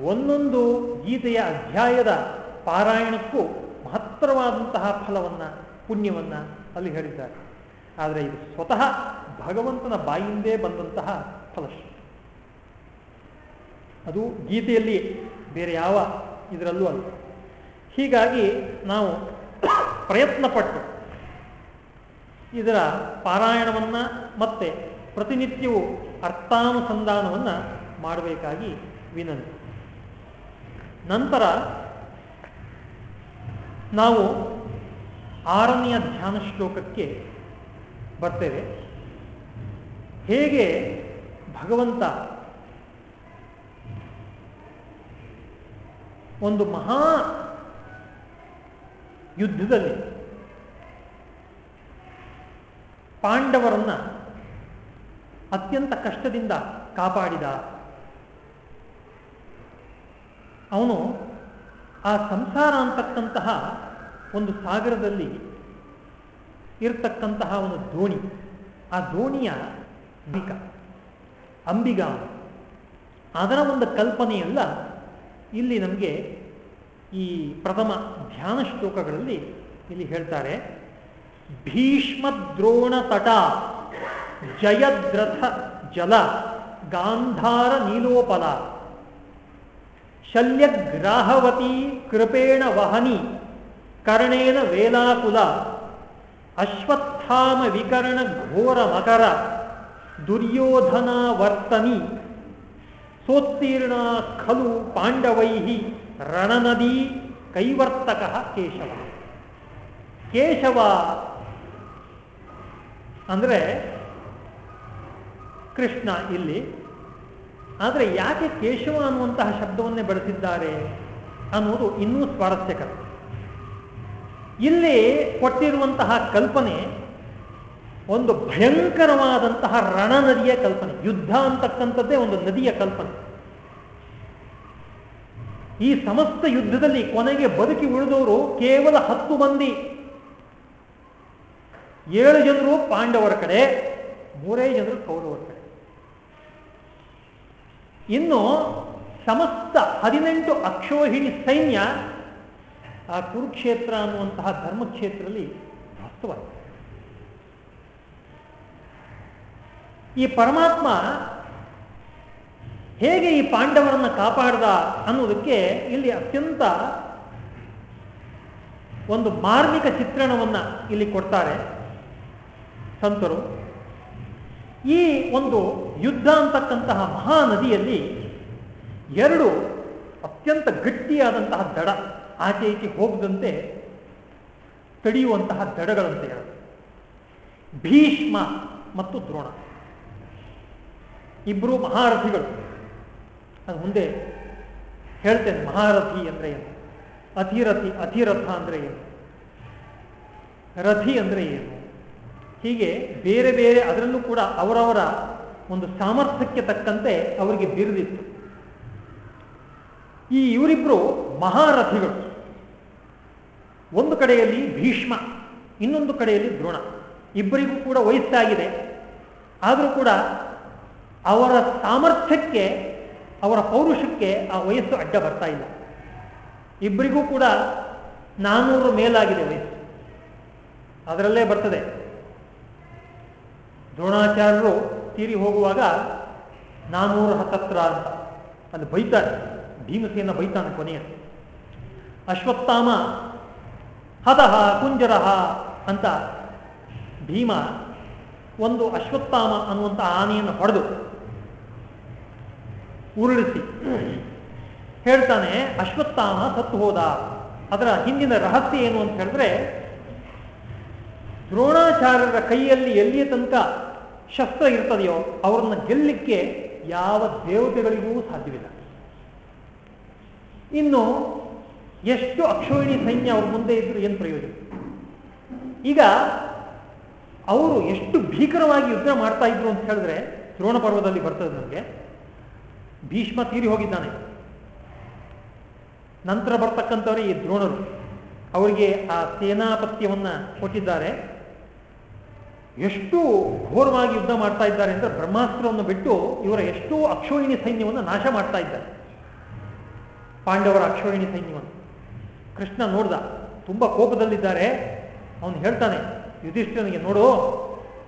ಒಂದೊಂದು ಗೀತೆಯ ಅಧ್ಯಾಯದ ಪಾರಾಯಣಕ್ಕೂ ಮಹತ್ತರವಾದಂತಹ ಫಲವನ್ನ, ಪುಣ್ಯವನ್ನ ಅಲ್ಲಿ ಹೇಳಿದ್ದಾರೆ. ಆದರೆ ಇದು ಸ್ವತಃ ಭಗವಂತನ ಬಾಯಿಂದೇ ಬಂದಂತಹ ಫಲಶ್ರುತಿ. ಅದು ಗೀತೆಯಲ್ಲಿ ಬೇರೆ ಯಾವ ಇದರಲ್ಲೂ ಅಲ್ಲ. ಹೀಗಾಗಿ ನಾವು ಪ್ರಯತ್ನಪಟ್ಟು ಇದರ ಪಾರಾಯಣವನ್ನ ಮತ್ತೆ ಪ್ರತಿನಿತ್ಯವೂ ಅರ್ಥಾನುಸಂಧಾನವನ್ನು ಮಾಡಬೇಕಾಗಿ ವಿನಂತಿ. ನಂತರ ನಾವು ಆರನೆಯ ಧ್ಯಾನ ಶ್ಲೋಕಕ್ಕೆ ಬರ್ತೇವೆ. ಹೇಗೆ ಭಗವಂತ ಒಂದು ಮಹಾ ಯುದ್ಧದಲ್ಲಿ ಪಾಂಡವರನ್ನ ಅತ್ಯಂತ ಕಷ್ಟದಿಂದ ಕಾಪಾಡಿದ ಅವನು ಆ ಸಂಸಾರ ಅಂತಕ್ಕಂತಹ ಒಂದು ಸಾಗರದಲ್ಲಿ ಇರ್ತಕ್ಕಂತಹ ಒಂದು ದೋಣಿ ಆ ದೋಣಿಯ ಬಿಕ ಅಂಬಿಗ ಅದರ ಒಂದು ಕಲ್ಪನೆಯೆಲ್ಲ ಇಲ್ಲಿ ನಮಗೆ ಈ ಪ್ರಥಮ ಧ್ಯಾನ ಶ್ಲೋಕಗಳಲ್ಲಿ ಇಲ್ಲಿ ಹೇಳ್ತಾರೆ. ಭೀಷ್ಮ ದ್ರೋಣ ತಟ ಜಯದ್ರಥ ಜಲ ಗಾಂಧಾರ ನೀಲೋಪಲ. ಶಲ್ಯಗ್ರಾಹವತಿ ಕೃಪೇಣ ವಹನಿ ಕರ್ಣೇನ ವೇಲಾಕುಲ ಅಶ್ವತ್ಥಾಮ ವಿಕರಣ ಘೋರ ಮಕರ ದುರ್ಯೋಧನಾವರ್ತನಿ ಸೋತ್ತೀರ್ಣ ಖಲು ಪಾಂಡವೈ ರಣನದಿ ಕೈವರ್ತಕ ಕೇಶವ. ಕೇಶವ ಅಂದರೆ ಕೃಷ್ಣ ಇಲ್ಲಿ ಆದರೆ ಯಾಕೆ ಕೇಶವ ಅನ್ನುವಂತಹ ಶಬ್ದವನ್ನೇ ಬಳಸಿದ್ದಾರೆ ಅನ್ನುವುದು ಇನ್ನೂ ಸ್ವಾರಸ್ಯಕರ. ಇಲ್ಲಿ ಕೊಟ್ಟಿರುವಂತಹ ಕಲ್ಪನೆ ಒಂದು ಭಯಂಕರವಾದಂತಹ ರಣ ನದಿಯ ಕಲ್ಪನೆ, ಯುದ್ಧ ಅಂತಕ್ಕಂಥದ್ದೇ ಒಂದು ನದಿಯ ಕಲ್ಪನೆ. ಈ ಸಮಸ್ತ ಯುದ್ಧದಲ್ಲಿ ಕೊನೆಗೆ ಬದುಕಿ ಉಳಿದವರು ಕೇವಲ ಹತ್ತು ಮಂದಿ. ಏಳು ಜನರು ಪಾಂಡವರ ಕಡೆ, ಮೂರೇ ಜನರು ಕೌರವರ ಕಡೆ. ಇನ್ನು ಸಮಸ್ತ ಹದಿನೆಂಟು ಅಕ್ಷೋಹಿಣಿ ಸೈನ್ಯ ಆ ಕುರುಕ್ಷೇತ್ರ ಅನ್ನುವಂತಹ ಧರ್ಮಕ್ಷೇತ್ರದಲ್ಲಿ ಧ್ವಸ್ತವಾಗಿದೆ ಈ ಪರಮಾತ್ಮ ಹೇಗೆ ಈ ಪಾಂಡವರನ್ನು ಕಾಪಾಡ್ದ ಅನ್ನೋದಕ್ಕೆ ಇಲ್ಲಿ ಅತ್ಯಂತ ಒಂದು ಮಾರ್ಮಿಕ ಚಿತ್ರಣವನ್ನ ಇಲ್ಲಿ ಕೊಡ್ತಾರೆ ಸಂತರು. ಈ ಒಂದು ಯುದ್ಧ ಅಂತಕ್ಕಂತಹ ಮಹಾನದಿಯಲ್ಲಿ ಎರಡು ಅತ್ಯಂತ ಗಟ್ಟಿಯಾದಂತಹ ದಡ ಆಚೆ ಈಚೆ ಹೋಗದಂತೆ ತಡೆಯುವಂತಹ ದಡಗಳಂತೆ ಭೀಷ್ಮ ಮತ್ತು ದ್ರೋಣ. ಇಬ್ಬರು ಮಹಾರಥಿಗಳು. ಅದು ಮುಂದೆ ಹೇಳ್ತೇನೆ, ಮಹಾರಥಿ ಅಂದ್ರೆ ಏನು? ಅಧಿರಥಿ, ಅಧಿರಥ ಅಂದ್ರೆ ಏನು? ರಥಿ ಅಂದ್ರೆ ಏನು? ಹೀಗೆ ಬೇರೆ ಬೇರೆ ಅದರಲ್ಲೂ ಕೂಡ ಅವರವರ ಒಂದು ಸಾಮರ್ಥ್ಯಕ್ಕೆ ತಕ್ಕಂತೆ ಅವರಿಗೆ ಬಿರುದಿತ್ತು. ಈ ಇವರಿಬ್ರು ಮಹಾರಥಿಗಳು. ಒಂದು ಕಡೆಯಲ್ಲಿ ಭೀಷ್ಮ, ಇನ್ನೊಂದು ಕಡೆಯಲ್ಲಿ ದ್ರೋಣ. ಇಬ್ಬರಿಗೂ ಕೂಡ ವಯಸ್ಸಾಗಿದೆ. ಆದರೂ ಕೂಡ ಅವರ ಸಾಮರ್ಥ್ಯಕ್ಕೆ, ಅವರ ಪೌರುಷಕ್ಕೆ ಆ ವಯಸ್ಸು ಅಡ್ಡ ಬರ್ತಾ ಇಲ್ಲ. ಇಬ್ಬರಿಗೂ ಕೂಡ ನಾನ್ನೂರು ಮೇಲಾಗಿದೆ ವಯಸ್ಸು. ಅದರಲ್ಲೇ ಬರ್ತದೆ. ದ್ರೋಣಾಚಾರ್ಯರು ತೀರಿ ಹೋಗುವಾಗ ನಾನೂರ ಹತ್ತತ್ರ ಅಂತ ಅಲ್ಲಿ ಬೈತಾರೆ. ಭೀಮಸೆಯನ್ನು ಬೈತಾನೆ ಕೊನೆಯ. ಅಶ್ವತ್ಥಾಮ ಹತಃ ಕುಂಜರಹ ಅಂತ ಭೀಮ ಒಂದು ಅಶ್ವತ್ಥಾಮ ಅನ್ನುವಂಥ ಆನೆಯನ್ನು ಹೊಡೆದು ಉರುಳಿಸಿ ಹೇಳ್ತಾನೆ, ಅಶ್ವತ್ಥಾಮ ಸತ್ತು ಹೋದ. ಅದರ ಹಿಂದಿನ ರಹಸ್ಯ ಏನು ಅಂತ ಹೇಳಿದ್ರೆ ದ್ರೋಣಾಚಾರ್ಯರ ಕೈಯಲ್ಲಿ ಎಲ್ಲಿಯ ತನಕ ಶಸ್ತ್ರ ಇರ್ತದೆಯೋ ಅವ್ರನ್ನ ಗೆಲ್ಲಿಕ್ಕೆ ಯಾವ ದೇವತೆಗಳಿಗೂ ಸಾಧ್ಯವಿಲ್ಲ. ಇನ್ನು ಎಷ್ಟು ಅಕ್ಷೋಹಿಣಿ ಸೈನ್ಯ ಅವ್ರ ಮುಂದೆ ಇದ್ರು ಏನು ಪ್ರಯೋಜನ? ಈಗ ಅವರು ಎಷ್ಟು ಭೀಕರವಾಗಿ ಯುದ್ಧ ಮಾಡ್ತಾ ಇದ್ರು ಅಂತ ಹೇಳಿದ್ರೆ ದ್ರೋಣ ಪರ್ವದಲ್ಲಿ ಬರ್ತದೆ ನನಗೆ ಭೀಷ್ಮ ತೀರಿ ಹೋಗಿದ್ದಾನೆ. ನಂತರ ಬರ್ತಕ್ಕಂಥವರೇ ಈ ದ್ರೋಣರು. ಅವರಿಗೆ ಆ ಸೇನಾಪತ್ಯವನ್ನ ಕೊಟ್ಟಿದ್ದಾರೆ. ಎಷ್ಟು ಘೋರವಾಗಿ ಯುದ್ಧ ಮಾಡ್ತಾ ಇದ್ದಾರೆ ಅಂದ್ರೆ ಬ್ರಹ್ಮಾಸ್ತ್ರವನ್ನು ಬಿಟ್ಟು ಇವರ ಎಷ್ಟೋ ಅಕ್ಷೋಹಿಣಿ ಸೈನ್ಯವನ್ನು ನಾಶ ಮಾಡ್ತಾ ಇದ್ದಾರೆ. ಪಾಂಡವರ ಅಕ್ಷೋಹಿಣಿ ಸೈನ್ಯವನ್ನು. ಕೃಷ್ಣ ನೋಡ್ದ, ತುಂಬ ಕೋಪದಲ್ಲಿದ್ದಾರೆ. ಅವನು ಹೇಳ್ತಾನೆ ಯುಧಿಷ್ಠನಿಗೆ ನೋಡು,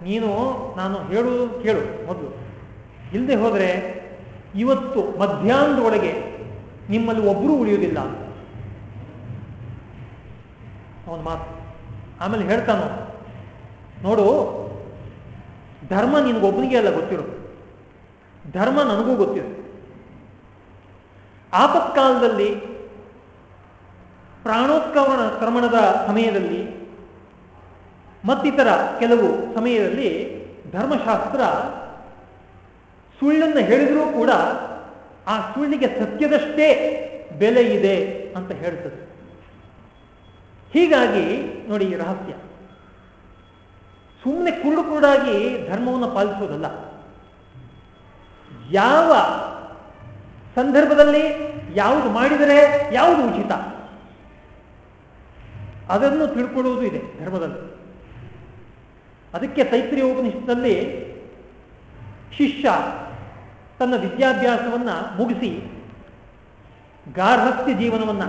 ನೀನು, ನಾನು ಹೇಳುವುದು ಕೇಳು ಮೊದಲು. ಇಲ್ಲದೆ ಹೋದರೆ ಇವತ್ತು ಮಧ್ಯಾಹ್ನದೊಳಗೆ ನಿಮ್ಮಲ್ಲಿ ಒಬ್ಬರೂ ಉಳಿಯುವುದಿಲ್ಲ. ಅವನ ಮಾತು. ಆಮೇಲೆ ಹೇಳ್ತಾನೋ ನೋಡು, ಧರ್ಮ ನಿನಗೊಬ್ಬನಿಗೆ ಅಲ್ಲ ಗೊತ್ತಿರೋದು ಧರ್ಮ ನನಗೂ ಗೊತ್ತಿದೆ ಆಪತ್ಕಾಲದಲ್ಲಿ ಪ್ರಾಣೋತ್ಕ್ರಮಣ, ಕ್ರಮಣದ ಸಮಯದಲ್ಲಿ ಮತ್ತಿತರ ಕೆಲವು ಸಮಯದಲ್ಲಿ ಧರ್ಮಶಾಸ್ತ್ರ ಸುಳ್ಳನ್ನು ಹೇಳಿದರೂ ಕೂಡ ಆ ಸುಳ್ಳಿಗೆ ಸತ್ಯದಷ್ಟೇ ಬೆಲೆ ಇದೆ ಅಂತ ಹೇಳ್ತದೆ. ಹೀಗಾಗಿ ನೋಡಿ ರಹಸ್ಯ. ಸುಮ್ಮನೆ ಕುರುಡು ಕುರುಡಾಗಿ ಧರ್ಮವನ್ನು ಪಾಲಿಸೋದಲ್ಲ ಯಾವ ಸಂದರ್ಭದಲ್ಲಿ ಯಾವುದು ಮಾಡಿದರೆ ಯಾವುದು ಉಚಿತ? ಅದನ್ನು ತಿಳ್ಕೊಳ್ಳುವುದು ಇದೆ ಧರ್ಮದಲ್ಲಿ. ಅದಕ್ಕೆ ತೈತ್ರಿಯ ಉಪನಿಷತ್ತಲ್ಲಿ ಶಿಷ್ಯ ತನ್ನ ವಿದ್ಯಾಭ್ಯಾಸವನ್ನ ಮುಗಿಸಿ ಗಾರ್ಹಸ್ಥ್ಯ ಜೀವನವನ್ನ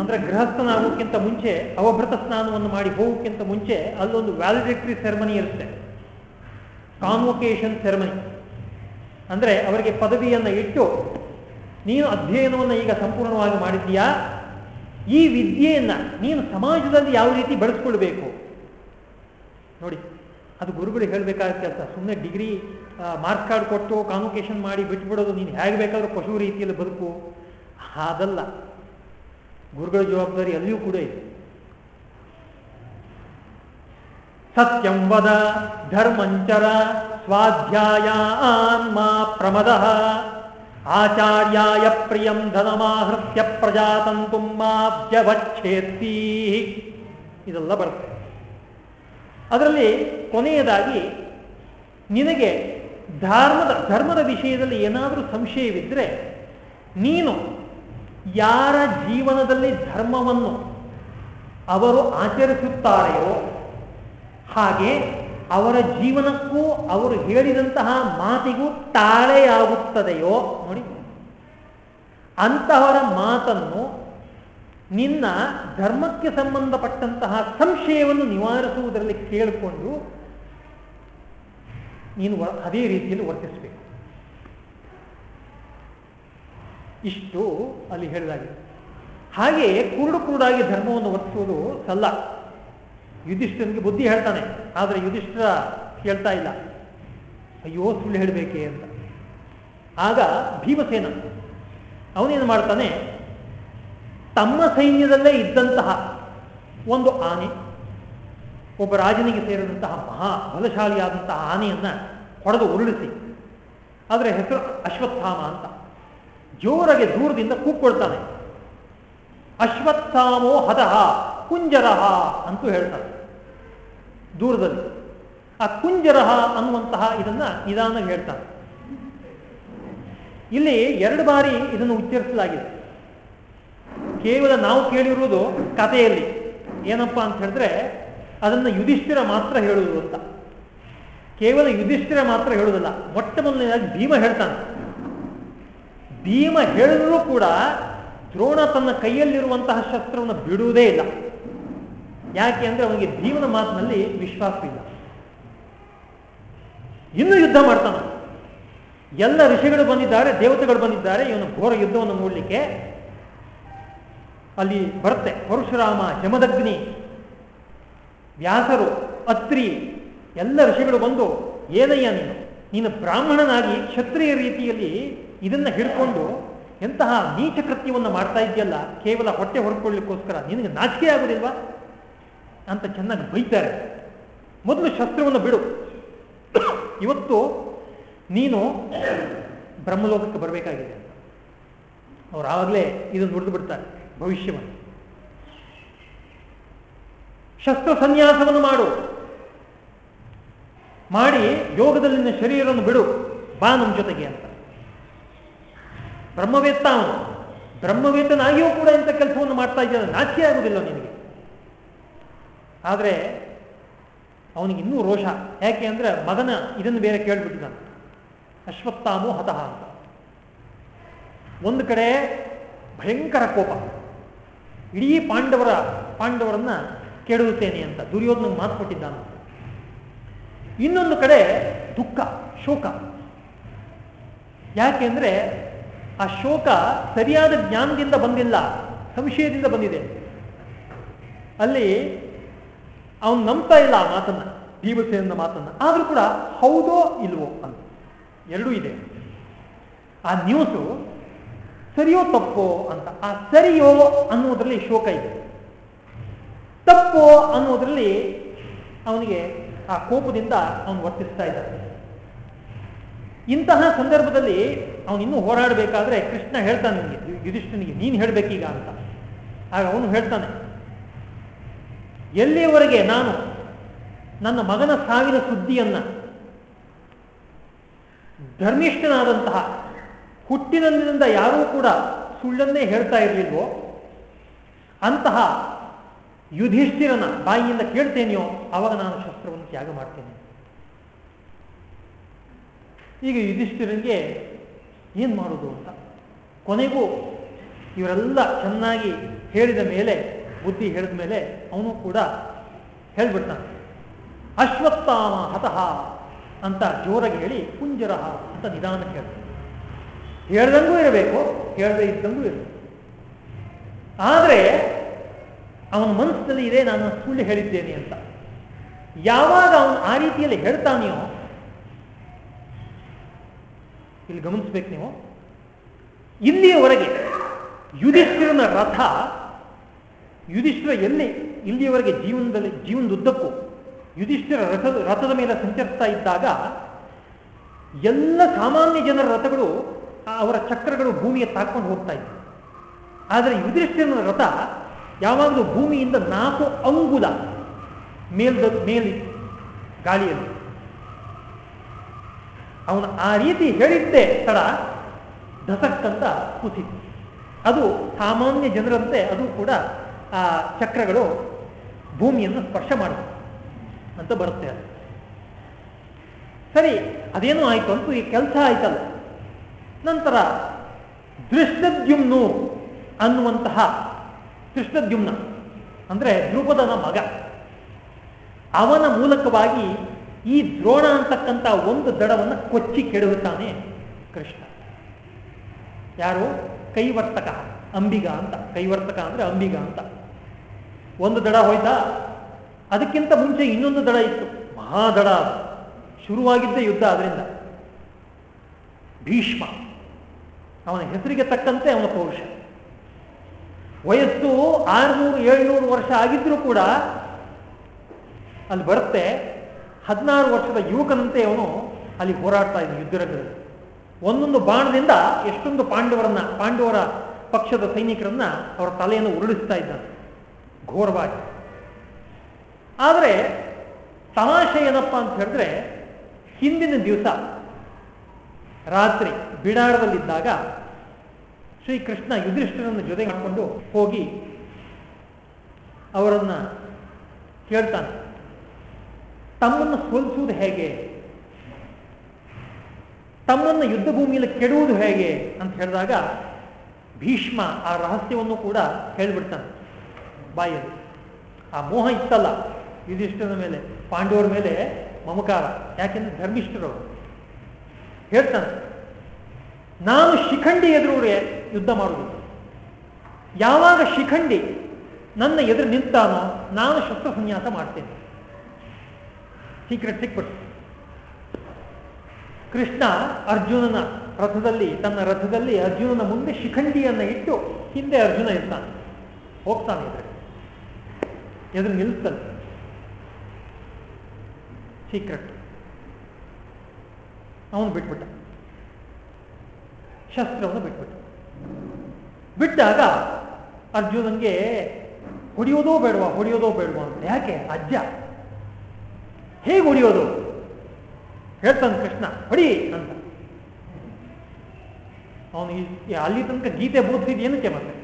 ಅಂದ್ರೆ ಗೃಹಸ್ಥನಾಗೋಕ್ಕಿಂತ ಮುಂಚೆ, ಅವಭೃತ ಸ್ನಾನವನ್ನು ಮಾಡಿ ಹೋಗೋಕ್ಕಿಂತ ಮುಂಚೆ ಅಲ್ಲೊಂದು ವ್ಯಾಲಿಡೇಟರಿ ಸೆರೆಮನಿ ಇರುತ್ತೆ. ಕಾನ್ವೊಕೇಶನ್ ಸೆರೆಮನಿ ಅಂದ್ರೆ ಅವರಿಗೆ ಪದವಿಯನ್ನ ಇಟ್ಟು, ನೀನು ಅಧ್ಯಯನವನ್ನು ಈಗ ಸಂಪೂರ್ಣವಾಗಿ ಮಾಡಿದ್ದೀಯಾ? ಈ ವಿದ್ಯೆಯನ್ನ ನೀನು ಸಮಾಜದಲ್ಲಿ ಯಾವ ರೀತಿ ಬಳಸ್ಕೊಳ್ಬೇಕು? ನೋಡಿ, ಅದು ಗುರುಗಳು ಹೇಳಬೇಕಾದ ಕೆಲಸ. ಸುಮ್ಮನೆ ಡಿಗ್ರಿ ಮಾರ್ಕ್ಸ್ ಕಾರ್ಡ್ ಕೊಟ್ಟು ಕಾನ್ವೊಕೇಶನ್ ಮಾಡಿ ಬಿಟ್ಬಿಡೋದು, ನೀನು ಹೇಗೆ ಬೇಕಾದ್ರೂ ಪಶು ರೀತಿಯಲ್ಲಿ ಬದುಕು. ಅದಲ್ಲ ಗುರುಗಳ ಜವಾಬ್ದಾರಿ ಅಲ್ಲಿಯೂ ಕೂಡ ಇದೆ. ಸತ್ಯಂವದ ಧರ್ಮಂಚರ ಸ್ವಾಧ್ಯಾಯ ಆನ್ಮಾ ಪ್ರಮದ. ಆಚಾರ್ಯಾಯ ಪ್ರಿಯಂ ಧನಮಾಹೃತ್ಯ ಪ್ರಜಾತಂತು ಇದೆಲ್ಲ ಬರುತ್ತೆ. ಅದರಲ್ಲಿ ಕೊನೆಯದಾಗಿ ನಿನಗೆ ಧರ್ಮದ ಧರ್ಮದ ವಿಷಯದಲ್ಲಿ ಏನಾದರೂ ಸಂಶಯವಿದ್ದರೆ ನೀನು ಯಾರ ಜೀವನದಲ್ಲಿ ಧರ್ಮವನ್ನು ಅವರು ಆಚರಿಸುತ್ತಾರೆಯೋ ಹಾಗೆ ಅವರ ಜೀವನಕ್ಕೂ ಅವರು ಹೇಳಿದಂತಹ ಮಾತಿಗೂ ತಾಳೆಯಾಗುತ್ತದೆಯೋ ನೋಡಿ. ಅಂತಹವರ ಮಾತನ್ನು ನಿನ್ನ ಧರ್ಮಕ್ಕೆ ಸಂಬಂಧಪಟ್ಟಂತಹ ಸಂಶಯವನ್ನು ನಿವಾರಿಸುವುದರಲ್ಲಿ ಕೇಳಿಕೊಂಡು ನೀನು ಅದೇ ರೀತಿಯಲ್ಲಿ ವರ್ತಿಸಬೇಕು. ಇಷ್ಟು ಅಲ್ಲಿ ಹೇಳಿದಾಗ. ಹಾಗೆ ಕುರುಡು ಕುರುಡಾಗಿ ಧರ್ಮವನ್ನು ವರ್ತಿಸುವುದು ಸಲ್ಲ. ಯುಧಿಷ್ಠನಿಗೆ ಬುದ್ಧಿ ಹೇಳ್ತಾನೆ, ಆದರೆ ಯುಧಿಷ್ಠರ ಹೇಳ್ತಾ ಇಲ್ಲ. ಅಯ್ಯೋ, ಸುಳ್ಳು ಹೇಳಬೇಕೇ ಅಂತ. ಆಗ ಭೀಮಸೇನ ಅವನೇನು ಮಾಡ್ತಾನೆ, ತಮ್ಮ ಸೈನ್ಯದಲ್ಲೇ ಇದ್ದಂತಹ ಒಂದು ಆನೆ, ಒಬ್ಬ ರಾಜನಿಗೆ ಸೇರಿದಂತಹ ಮಹಾ ಬಲಶಾಲಿಯಾದಂತಹ ಆನೆಯನ್ನ ಹೊಡೆದು ಉರುಳಿಸಿ. ಆದರೆ ಹೆಸರು ಅಶ್ವತ್ಥಾಮ ಅಂತ. ಜೋರಾಗಿ ದೂರದಿಂದ ಕೂಕ್ಕೊಳ್ತಾನೆ ಅಶ್ವತ್ಥಾಮೋ ಹದಹ ಕುಂಜರಹ ಅಂತೂ ಹೇಳ್ತಾನೆ. ದೂರದಲ್ಲಿ. ಆ ಕುಂಜರಹ ಅನ್ನುವಂತಹ ಇದನ್ನ ನಿಧಾನ ಹೇಳ್ತಾನೆ. ಇಲ್ಲಿ ಎರಡು ಬಾರಿ ಇದನ್ನು ಉಚ್ಚರಿಸಲಾಗಿದೆ. ಕೇವಲ ನಾವು ಕೇಳಿರುವುದು ಕಥೆಯಲ್ಲಿ. ಏನಪ್ಪಾ ಅಂತ ಹೇಳಿದ್ರೆ, ಅದನ್ನ ಯುಧಿಷ್ಠಿರ ಮಾತ್ರ ಹೇಳುವುದು ಅಂತ. ಕೇವಲ ಯುಧಿಷ್ಠಿರ ಮಾತ್ರ ಹೇಳುವುದಲ್ಲ, ಮೊಟ್ಟ ಮೊದಲನೇದಾಗಿ ಭೀಮ ಹೇಳ್ತಾನೆ. ಭೀಮ ಹೇಳಿದ್ರು ಕೂಡ ದ್ರೋಣ ತನ್ನ ಕೈಯಲ್ಲಿರುವಂತಹ ಶಸ್ತ್ರವನ್ನು ಬಿಡುವುದೇ ಇಲ್ಲ. ಯಾಕೆ ಅಂದ್ರೆ ಅವನಿಗೆ ಭೀಮನ ಮಾತಿನಲ್ಲಿ ವಿಶ್ವಾಸವಿಲ್ಲ ಇನ್ನು ಯುದ್ಧ ಮಾಡ್ತಾನೆ. ಎಲ್ಲ ಋಷಿಗಳು ಬಂದಿದ್ದಾರೆ, ದೇವತೆಗಳು ಬಂದಿದ್ದಾರೆ, ಇವನು ಘೋರ ಯುದ್ಧವನ್ನು ನೋಡಲಿಕ್ಕೆ. ಅಲ್ಲಿ ಬರುತ್ತೆ, ಪರಶುರಾಮ ಜಮದಗ್ನಿ ವ್ಯಾಸರು, ಅತ್ರಿ, ಎಲ್ಲ ಋಷಿಗಳು ಬಂದು ಏನಯ್ಯ ನೀನು. ನೀನು ಬ್ರಾಹ್ಮಣನಾಗಿ ಕ್ಷತ್ರಿಯ ರೀತಿಯಲ್ಲಿ ಇದನ್ನ ಹಿಡ್ಕೊಂಡು ಎಂತಹ ನೀಚ ಕೃತ್ಯವನ್ನು ಮಾಡ್ತಾ ಇದೆಯಲ್ಲ ಕೇವಲ ಹೊಟ್ಟೆ ಹೊರಕೊಳ್ಳಿಕ್ಕೋಸ್ಕರ, ನಿನಗೆ ನಾಚಿಕೆ ಆಗುದಿಲ್ವಾ ಅಂತ ಚೆನ್ನಾಗಿ ಬೈತಾರೆ. ಮೊದಲು ಶಸ್ತ್ರವನ್ನು ಬಿಡು. ಇವತ್ತು ನೀನು ಬ್ರಹ್ಮಲೋಕಕ್ಕೆ ಬರಬೇಕಾಗಿದೆ ಅವ್ರು ಆವಾಗಲೇ ಇದನ್ನು ನುಡಿದು ಬಿಡ್ತಾರೆ, ಭವಿಷ್ಯವನ್ನು. ಶಸ್ತ್ರ ಸನ್ಯಾಸವನ್ನು ಮಾಡು. ಮಾಡಿ ಯೋಗದಲ್ಲಿನ ಶರೀರವನ್ನು ಬಿಡು, ಬಾ ನಮ್ಮ ಜೊತೆಗೆ ಅಂತ. ಬ್ರಹ್ಮವೇತ್ತ ಅವನು. ಬ್ರಹ್ಮವೇತನಾಗಿಯೂ ಕೂಡ ಇಂಥ ಕೆಲಸವನ್ನು ಮಾಡ್ತಾ ಇದ್ದಾನೆ, ನಾಚಿಕೆ ಆಗುವುದಿಲ್ಲ ನಿನಗೆ ಆದರೆ ಅವನಿಗೆ ಇನ್ನೂ ರೋಷ. ಯಾಕೆ ಅಂದ್ರೆ ಮಗನ ಇದನ್ನು ಬೇರೆ ಕೇಳ್ಬಿಟ್ಟಿದ್ದಾನೆ. ಅಶ್ವತ್ಥಾಮು ಹತಃ ಅಂತ. ಒಂದು ಕಡೆ ಭಯಂಕರ ಕೋಪ. ಇಡೀ ಪಾಂಡವರ, ಪಾಂಡವರನ್ನ ಕೆಡುತ್ತೇನೆ ಅಂತ. ದುರ್ಯೋಧನ ಮಾತು ಕೊಟ್ಟಿದ್ದಾನ. ಇನ್ನೊಂದು ಕಡೆ ದುಃಖ, ಶೋಕ. ಯಾಕೆಂದ್ರೆ ಆ ಶೋಕ ಸರಿಯಾದ ಜ್ಞಾನದಿಂದ ಬಂದಿಲ್ಲ ಸಂಶಯದಿಂದ ಬಂದಿದೆ. ಅಲ್ಲಿ ಅವನು ನಂಬ್ತಾ ಇಲ್ಲ ಆ ಮಾತನ್ನ, ಭೀಮಸೇನ ಮಾತನ್ನ. ಆದ್ರೂ ಕೂಡ ಹೌದೋ ಇಲ್ವೋ ಅಂತ. ಎರಡೂ ಇದೆ. ಆ ನ್ಯೂಸು ಸರಿಯೋ ತಪ್ಪೋ ಅಂತ. ಆ ಸರಿಯೋ ಅನ್ನೋದ್ರಲ್ಲಿ ಶೋಕ ಇದೆ. ತಪ್ಪೋ ಅನ್ನೋದ್ರಲ್ಲಿ ಅವನಿಗೆ ಆ ಕೋಪದಿಂದ ಅವನು ವರ್ತಿಸ್ತಾ ಇದ್ದಾನೆ. ಇಂತಹ ಸಂದರ್ಭದಲ್ಲಿ ಅವನು ಇನ್ನೂ ಹೋರಾಡಬೇಕಾದ್ರೆ ಕೃಷ್ಣ ಹೇಳ್ತಾನೆ ನಿಮಗೆ ಯುಧಿಷ್ಠನಿಗೆ, ನೀನು ಹೇಳಬೇಕೀಗ ಅಂತ. ಆಗ ಅವನು ಹೇಳ್ತಾನೆ, ಎಲ್ಲಿಯವರೆಗೆ ನಾನು ನನ್ನ ಮಗನ ಸಾವಿನ ಸುದ್ದಿಯನ್ನ ಧರ್ಮಿಷ್ಠನಾದಂತಹ ಹುಟ್ಟಿನಿಂದ ಯಾರೂ ಕೂಡ ಸುಳ್ಳನ್ನೇ ಹೇಳ್ತಾ ಇರಲಿಲ್ವೋ, ಅಂತಹ ಯುಧಿಷ್ಠಿರನ ಬಾಯಿಯಿಂದ ಕೇಳ್ತೇನೆಯೋ, ಅವಾಗ ನಾನು ಶಸ್ತ್ರವನ್ನು ತ್ಯಾಗ ಮಾಡ್ತೇನೆ. ಈಗ ಯುಧಿಷ್ಠಿರನಿಗೆ ಏನು ಮಾಡೋದು ಅಂತ? ಕೊನೆಗೂ ಇವರೆಲ್ಲ ಚೆನ್ನಾಗಿ ಹೇಳಿದ ಮೇಲೆ, ಬುದ್ಧಿ ಹೇಳಿದ ಮೇಲೆ ಅವನು ಕೂಡ ಹೇಳ್ಬಿಡ್ತಾನೆ ಅಶ್ವತ್ಥಾಮ ಹತಃ ಅಂತ ಜೋರಾಗಿ ಹೇಳಿ ಕುಂಜರಹ ಅಂತ ನಿಧಾನ ಕೇಳ್ತಾನೆ ಹೇಳ್ದಂಗೂ ಇರಬೇಕು ಹೇಳದೇ ಇದ್ದಂಗೂ ಇರಬೇಕು. ಆದರೆ ಅವನ ಮನಸ್ಸಿನಲ್ಲಿ ಇದೆ, ನಾನು ಸುಳ್ಳು ಹೇಳಿದ್ದೇನೆ ಅಂತ. ಯಾವಾಗ ಅವನು ಆ ರೀತಿಯಲ್ಲಿ ಹೇಳ್ತಾನೆಯೋ, ಇಲ್ಲಿ ಗಮನಿಸ್ಬೇಕು ನೀವು. ಇಲ್ಲಿಯವರೆಗೆ ಯುಧಿಷ್ಠಿರನ ರಥ, ಯುಧಿಷ್ಠಿರ ಎಲ್ಲಿ? ಇಲ್ಲಿಯವರೆಗೆ ಜೀವನದಲ್ಲಿ, ಜೀವನದುದ್ದಕ್ಕೂ ಯುಧಿಷ್ಠಿರ ರಥದ ರಥದ ಮೇಲೆ ಸಂಚರಿಸ್ತಾ ಇದ್ದಾಗ, ಎಲ್ಲ ಸಾಮಾನ್ಯ ಜನರ ರಥಗಳು ಅವರ ಚಕ್ರಗಳು ಭೂಮಿಯ ತಾಕೊಂಡು ಹೋಗ್ತಾ ಇದ್ದವು. ಆದರೆ ಯುಧಿಷ್ಠಿರನ ರಥ ಯಾವಾಗಲೂ ಭೂಮಿಯಿಂದ ನಾಲ್ಕು ಅಂಗುಲ ಮೇಲ್ದ ಮೇಲಿ ಗಾಳಿಯಲ್ಲಿ. ಅವನು ಆ ರೀತಿ ಹೇಳಿದ್ದೆ, ತಡ, ಧಸಕ್ಕಂತ ಕುಸಿತು ಅದು ಸಾಮಾನ್ಯ ಜನರಂತೆ ಅದು ಕೂಡ ಆ ಚಕ್ರಗಳು ಭೂಮಿಯನ್ನು ಸ್ಪರ್ಶ ಮಾಡುತ್ತೆ ಅಂತ ಬರುತ್ತೆ ಅದು. ಸರಿ, ಅದೇನು ಆಯಿತು ಅಂತೂ ಈ ಕೆಲಸ ಆಯ್ತಲ್ಲ. ನಂತರ ದೃಷ್ಟದ್ಯುಮ್ನು ಅನ್ನುವಂತಹ ಕೃಷ್ಣದ್ಯುಮ್ನ ಅಂದ್ರೆ ಧ್ರುಪದನ ಮಗ. ಅವನ ಮೂಲಕವಾಗಿ ಈ ದ್ರೋಣ ಅಂತಕ್ಕಂಥ ಒಂದು ದಡವನ್ನು ಕೊಚ್ಚಿ ಕೆಡುತ್ತಾನೆ ಕೃಷ್ಣ. ಯಾರು? ಕೈವರ್ತಕ, ಅಂಬಿಗ ಅಂತ. ಕೈವರ್ತಕ ಅಂದ್ರೆ ಅಂಬಿಗ ಅಂತ. ಒಂದು ದಡ ಹೋಯ್ತಾ? ಅದಕ್ಕಿಂತ ಮುಂಚೆ ಇನ್ನೊಂದು ದಡ ಇತ್ತು. ಮಹಾದಡ ಶುರುವಾಗಿದ್ದ ಯುದ್ಧ ಅದರಿಂದ ಭೀಷ್ಮ. ಅವನ ಹೆಸರಿಗೆ ತಕ್ಕಂತೆ ಅವನ ಪೌರುಷ. ವಯಸ್ಸು ಆರುನೂರು, ಏಳ್ನೂರು ವರ್ಷ ಆಗಿದ್ರೂ ಕೂಡ ಅಲ್ಲಿ ಬರುತ್ತೆ. ಹದಿನಾರು ವರ್ಷದ ಯುವಕನಂತೆ ಅವನು ಅಲ್ಲಿ ಹೋರಾಡ್ತಾ ಇದ್ದ ಯುದ್ಧರಂಗದಲ್ಲಿ. ಒಂದೊಂದು ಬಾಣದಿಂದ ಎಷ್ಟೊಂದು ಪಾಂಡವರನ್ನ, ಪಾಂಡವರ ಪಕ್ಷದ ಸೈನಿಕರನ್ನ ಅವರ ತಲೆಯನ್ನು ಉರುಳಿಸ್ತಾ ಇದ್ದಾನೆ. ಘೋರವಾಗಿ. ಆದರೆ ತಮಾಷೆ ಏನಪ್ಪ ಅಂತ ಹೇಳಿದ್ರೆ ಹಿಂದಿನ ದಿವಸ ರಾತ್ರಿ ಬಿಡಾರದಲ್ಲಿದ್ದಾಗ ಶ್ರೀಕೃಷ್ಣ ಯುಧಿಷ್ಠರನ್ನು ಜೊತೆ ಮಾಡಿಕೊಂಡು ಹೋಗಿ ಅವರನ್ನ ಕೇಳ್ತಾನೆ ತಮ್ಮನ್ನು ಸೋಲಿಸುವುದು ಹೇಗೆ? ತಮ್ಮನ್ನು ಯುದ್ಧ ಭೂಮಿಯಲ್ಲಿ ಕೆಡುವುದು ಹೇಗೆ? ಅಂತ ಹೇಳಿದಾಗ ಭೀಷ್ಮ ಆ ರಹಸ್ಯವನ್ನು ಕೂಡ ಹೇಳ್ಬಿಡ್ತಾನೆ ಬಾಯಲ್ಲಿ. ಆ ಮೋಹ ಇತ್ತಲ್ಲ ಯುಧಿಷ್ಠರ ಮೇಲೆ, ಪಾಂಡವರ ಮೇಲೆ ಮಮಕಾರ, ಯಾಕೆಂದ್ರೆ ಧರ್ಮಿಷ್ಠರು ಹೇಳ್ತಾನೆ ನಾನು ಶಿಖಂಡಿ ಎದುರುವರೆ ಯುದ್ಧ ಮಾಡುವುದು. ಯಾವಾಗ ಶಿಖಂಡಿ ನನ್ನ ಎದುರು ನಿಂತಾನೋ ನಾನು ಶಸ್ತ್ರ ಸನ್ಯಾಸ ಮಾಡ್ತೇನೆ. ಸೀಕ್ರೆಟ್ ಸಿಕ್ಬಿಟ್ಟು ಕೃಷ್ಣ ಅರ್ಜುನನ ರಥದಲ್ಲಿ, ತನ್ನ ರಥದಲ್ಲಿ ಅರ್ಜುನನ ಮುಂದೆ ಶಿಖಂಡಿಯನ್ನು ಇಟ್ಟು ಹಿಂದೆ ಅರ್ಜುನ ಇರ್ತಾನೆ. ಹೋಗ್ತಾನೆ ಇದ್ರೆ ಎದುರು ನಿಲ್ತಾನೆ ಸೀಕ್ರೆಟ್ ಅವನು ಬಿಟ್ಬಿಟ್ಟ. ಶಸ್ತ್ರವನ್ನು ಬಿಟ್ಬಿಟ್ಟು ಬಿಟ್ಟಾಗ ಅರ್ಜುನನ್ಗೆ ಹೊಡೆಯೋದೋ ಬೇಡವಾ ಹೊಡೆಯೋದೋ ಬೇಡವಾ ಅಂತ. ಯಾಕೆ? ಅಜ್ಜ ಹೇಗೆ ಹೊಡೆಯೋದು? ಹೇಳ್ತಾನೆ ಕೃಷ್ಣ, ಹೊಡಿ ಅಂತ. ಅವನು ಅಲ್ಲಿ ತನಕ ಗೀತೆ ಬೋಧಿಸಿದ ಏನಕ್ಕೆ ಮತ್ತೆ?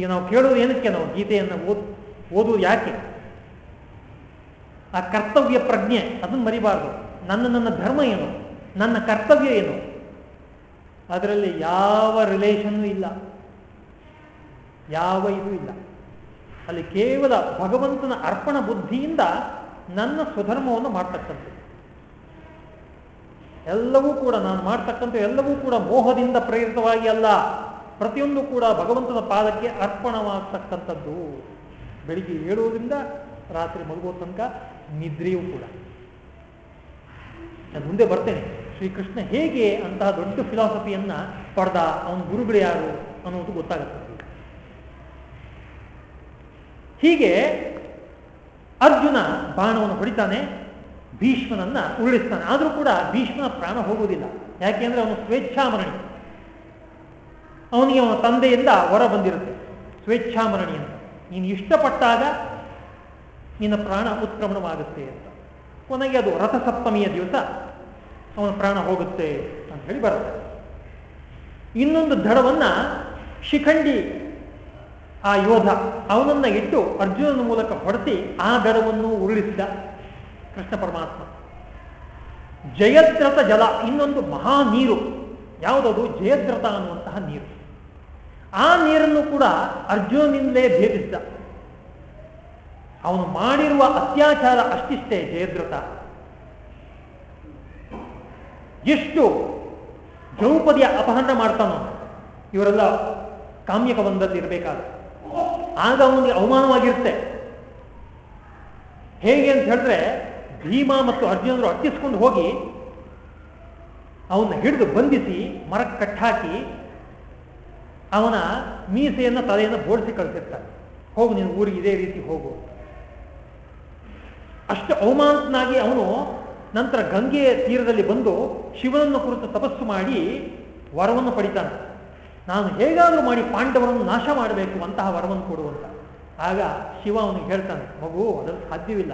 ಈಗ ನಾವು ಕೇಳೋದು ಏನಕ್ಕೆ ನಾವು ಗೀತೆಯನ್ನು ಓದ್ ಓದುವುದು ಯಾಕೆ? ಆ ಕರ್ತವ್ಯ ಪ್ರಜ್ಞೆ, ಅದನ್ನು ಮರಿಬಾರ್ದು. ನನ್ನ ನನ್ನ ಧರ್ಮ ಏನು? ನನ್ನ ಕರ್ತವ್ಯ ಏನು? ಅದರಲ್ಲಿ ಯಾವ ರಿಲೇಷನ್ ಇಲ್ಲ. ಯಾವ ಇದು ಇಲ್ಲ. ಅಲ್ಲಿ ಕೇವಲ ಭಗವಂತನ ಅರ್ಪಣ ಬುದ್ಧಿಯಿಂದ ನನ್ನ ಸ್ವಧರ್ಮವನ್ನು ಮಾಡ್ತಕ್ಕಂಥದ್ದು. ಎಲ್ಲವೂ ಕೂಡ ನಾನು ಮಾಡ್ತಕ್ಕಂಥ ಎಲ್ಲವೂ ಕೂಡ ಮೋಹದಿಂದ ಪ್ರೇರಿತವಾಗಿ ಅಲ್ಲ. ಪ್ರತಿಯೊಂದು ಕೂಡ ಭಗವಂತನ ಪಾದಕ್ಕೆ ಅರ್ಪಣವಾಗ್ತಕ್ಕಂಥದ್ದು. ಬೆಳಿಗ್ಗೆ ಏಳುವುದರಿಂದ ರಾತ್ರಿ ಮಲಗುವ ತನಕ ನಿದ್ರೆಯೂ ಕೂಡ. ನಾನು ಮುಂದೆ ಬರ್ತೇನೆ. ಶ್ರೀಕೃಷ್ಣ ಹೇಗೆ ಅಂತಹ ದೊಡ್ಡ ಫಿಲಾಸಫಿಯನ್ನ ಪಡೆದ ಅವನ ಗುರುಗಳು ಯಾರು ಅನ್ನೋದು ಗೊತ್ತಾಗುತ್ತೆ. ಹೀಗೆ ಅರ್ಜುನ ಬಾಣವನ್ನು ಹೊಡಿತಾನೆ, ಭೀಷ್ಮನನ್ನ ಉರುಳಿಸ್ತಾನೆ. ಆದರೂ ಕೂಡ ಭೀಷ್ಮನ ಪ್ರಾಣ ಹೋಗುವುದಿಲ್ಲ. ಯಾಕೆಂದ್ರೆ ಅವನು ಸ್ವೇಚ್ಛಾಮರಣಿ. ಅವನಿಗೆ ಅವನ ತಂದೆಯಿಂದ ಹೊರ ಬಂದಿರುತ್ತೆ. ಸ್ವೇಚ್ಛಾಮರಣಿ ಅಂತ. ನೀನು ಇಷ್ಟಪಟ್ಟಾಗ ನಿನ್ನ ಪ್ರಾಣ ಉತ್ಕ್ರಮಣವಾಗುತ್ತೆ ಅಂತ. ಕೊನೆಗೆ ಅದು ರಥಸಪ್ತಮಿಯ ದಿವಸ ಅವನ ಪ್ರಾಣ ಹೋಗುತ್ತೆ ಅಂತ ಹೇಳಿ ಬರುತ್ತೆ. ಇನ್ನೊಂದು ದಡವನ್ನ ಶಿಖಂಡಿ, ಆ ಯೋಧ ಅವನನ್ನ ಇಟ್ಟು ಅರ್ಜುನನ ಮೂಲಕ ಹೊಡೆಸಿ ಆ ದಡವನ್ನು ಉರುಳಿಸಿದ ಕೃಷ್ಣ ಪರಮಾತ್ಮ. ಜಯದ್ರಥ ಜಲ, ಇನ್ನೊಂದು ಮಹಾ ನೀರು ಯಾವುದದು? ಜಯದ್ರಥ ಅನ್ನುವಂತಹ ನೀರು. ಆ ನೀರನ್ನು ಕೂಡ ಅರ್ಜುನನಿಂದಲೇ ಭೇದಿಸಿದ. ಅವನು ಮಾಡಿರುವ ಅತ್ಯಾಚಾರ ಅಷ್ಟಿಷ್ಟೇ ಜಯದ್ರತ ಎಷ್ಟು ದ್ರೌಪದಿಯ ಅಪಹರಣ ಮಾಡ್ತಾನೋ, ಇವರೆಲ್ಲ ಕಾಮ್ಯಕ ಬಂದಲ್ಲಿ ಇರಬೇಕಾದ. ಆಗ ಅವನಿಗೆ ಅವಮಾನವಾಗಿರುತ್ತೆ. ಹೇಗೆ ಅಂತ ಹೇಳಿದ್ರೆ, ಭೀಮ ಮತ್ತು ಅರ್ಜುನರು ಅಟ್ಟಿಸ್ಕೊಂಡು ಹೋಗಿ ಅವನ್ನ ಹಿಡಿದು ಬಂಧಿಸಿ, ಮರಕ್ಕೆ ಕಟ್ಟಾಕಿ ಅವನ ಮೀಸೆಯನ್ನ ತಲೆಯನ್ನು ಬೋಡಿಸಿ ಕಳಿಸಿರ್ತಾರೆ. ಹೋಗು ನೀನು ಊರಿಗೆ, ಇದೇ ರೀತಿ ಹೋಗು ಅಷ್ಟು ಅವಮಾನನಾಗಿ ಅವನು ನಂತರ ಗಂಗೆಯ ತೀರದಲ್ಲಿ ಬಂದು ಶಿವನನ್ನು ಕುರಿತು ತಪಸ್ಸು ಮಾಡಿ ವರವನ್ನು ಪಡಿತಾನೆ. ನಾನು ಹೇಗಾದರೂ ಮಾಡಿ ಪಾಂಡವರನ್ನು ನಾಶ ಮಾಡಬೇಕು ಅಂತಹ ವರವನ್ನು ಕೊಡುವಂತ. ಆಗ ಶಿವ ಅವನಿಗೆ ಹೇಳ್ತಾನೆ, ಮಗು ಅದರ ಸಾಧ್ಯವಿಲ್ಲ.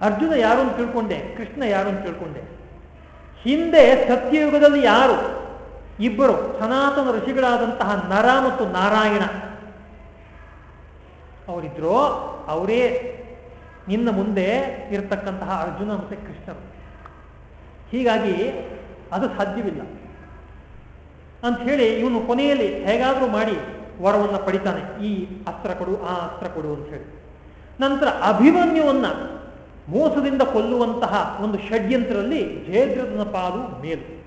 ಅರ್ಜುನ ಯಾರು ಅಂತ ತಿಳ್ಕೊಂಡೆ? ಕೃಷ್ಣ ಯಾರು ಅಂತ ತಿಳ್ಕೊಂಡೆ? ಹಿಂದೆ ಸತ್ಯಯುಗದಲ್ಲಿ ಯಾರು? ಇಬ್ಬರು ಸನಾತನ ಋಷಿಗಳಾದಂತಹ ನರ ಮತ್ತು ನಾರಾಯಣ. ಅವರಿದ್ರೋ, ಅವರೇ ನಿನ್ನ ಮುಂದೆ ಇರತಕ್ಕಂತಹ ಅರ್ಜುನ ಮತ್ತು ಕೃಷ್ಣರು. ಹೀಗಾಗಿ ಅದು ಸಾಧ್ಯವಿಲ್ಲ. ಅಂತ ಹೇಳಿ ಇವನು ಕೊನೆಯಲ್ಲಿ ಹೇಗಾದರೂ ಮಾಡಿ ವರವನ್ನು ಪಡಿತಾನೆ. ಈ ಅಸ್ತ್ರ ಕೊಡು, ಆ ಅಸ್ತ್ರ ಕೊಡು ಅಂತ ಹೇಳಿ. ನಂತರ ಅಭಿಮನ್ಯುವನ್ನ ಮೋಸದಿಂದ ಕೊಲ್ಲುವಂತಹ ಒಂದು ಷಡ್ಯಂತ್ರದಲ್ಲಿ ಜಯದ್ರಥನ ಪಾಲು ಮೇಲು.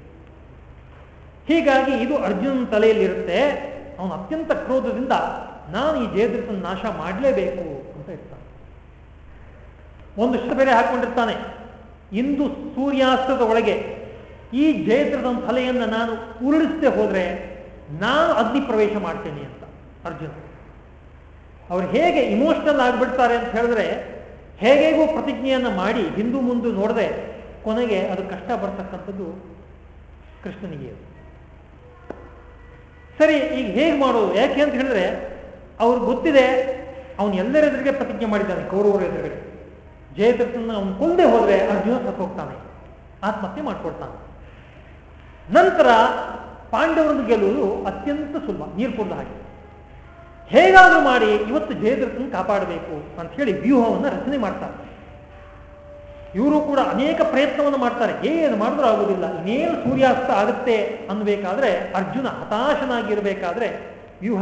ಹೀಗಾಗಿ ಇದು ಅರ್ಜುನನ ತಲೆಯಲ್ಲಿರುತ್ತೆ. ಅವನು ಅತ್ಯಂತ ಕ್ರೋಧದಿಂದ ನಾನು ಈ ಜಯದ್ರಥನ ನಾಶ ಮಾಡಲೇಬೇಕು ಅಂತ ಇರ್ತಾನೆ. ಒಂದು ಬೇರೆ ಹಾಕೊಂಡಿರ್ತಾನೆ. ಇಂದು ಸೂರ್ಯಾಸ್ತದ ಒಳಗೆ ಈ ಜಯತ್ರದ ತಲೆಯನ್ನು ನಾನು ಉರುಳಿಸದೆ ಹೋದರೆ ನಾನು ಅಗ್ನಿ ಪ್ರವೇಶ ಮಾಡ್ತೇನೆ ಅಂತ ಅರ್ಜುನ. ಅವ್ರು ಹೇಗೆ ಇಮೋಷನಲ್ ಆಗಿಬಿಡ್ತಾರೆ ಅಂತ ಹೇಳಿದ್ರೆ ಹೇಗೇಗೂ ಪ್ರತಿಜ್ಞೆಯನ್ನು ಮಾಡಿ ಹಿಂದೂ ಮುಂದೆ ನೋಡದೆ ಕೊನೆಗೆ ಅದು ಕಷ್ಟ ಬರ್ತಕ್ಕಂಥದ್ದು ಕೃಷ್ಣನಿಗೆ. ಸರಿ, ಈಗ ಹೇಗೆ ಮಾಡೋದು? ಯಾಕೆ ಅಂತ ಹೇಳಿದ್ರೆ ಅವ್ರು ಗೊತ್ತಿದೆ, ಅವನು ಎಲ್ಲರ ಎದುರಿಗೆ ಪ್ರತಿಜ್ಞೆ ಮಾಡಿದ್ದಾನೆ, ಕೌರವರ ಎದುರುಗಡೆ ಜಯದ್ರಥನ ಅವನು ಕೊಂದೇ ಹೋದ್ರೆ ಅರ್ಜುನ ಸತ್ತೋಗ್ತಾನೆ ಆತ್ಮಹತ್ಯೆ ಮಾಡ್ಕೊಡ್ತಾನೆ. ನಂತರ ಪಾಂಡವರನ್ನು ಗೆಲ್ಲುವುದು ಅತ್ಯಂತ ಸುಲಭ ನೀರು ಕುಡಿದ ಹಾಗೆ. ಹೇಗಾದರೂ ಮಾಡಿ ಇವತ್ತು ಜಯದ್ರಥನ ಕಾಪಾಡಬೇಕು ಅಂತ ಹೇಳಿ ವ್ಯೂಹವನ್ನು ರಚನೆ ಮಾಡ್ತಾರೆ. ಇವರು ಕೂಡ ಅನೇಕ ಪ್ರಯತ್ನವನ್ನು ಮಾಡ್ತಾರೆ. ಏನು ಮಾಡಿದ್ರೂ ಆಗುವುದಿಲ್ಲ. ಇನ್ನೇನು ಸೂರ್ಯಾಸ್ತ ಆಗುತ್ತೆ ಅನ್ಬೇಕಾದ್ರೆ ಅರ್ಜುನ ಹತಾಶನಾಗಿರಬೇಕಾದ್ರೆ ವ್ಯೂಹ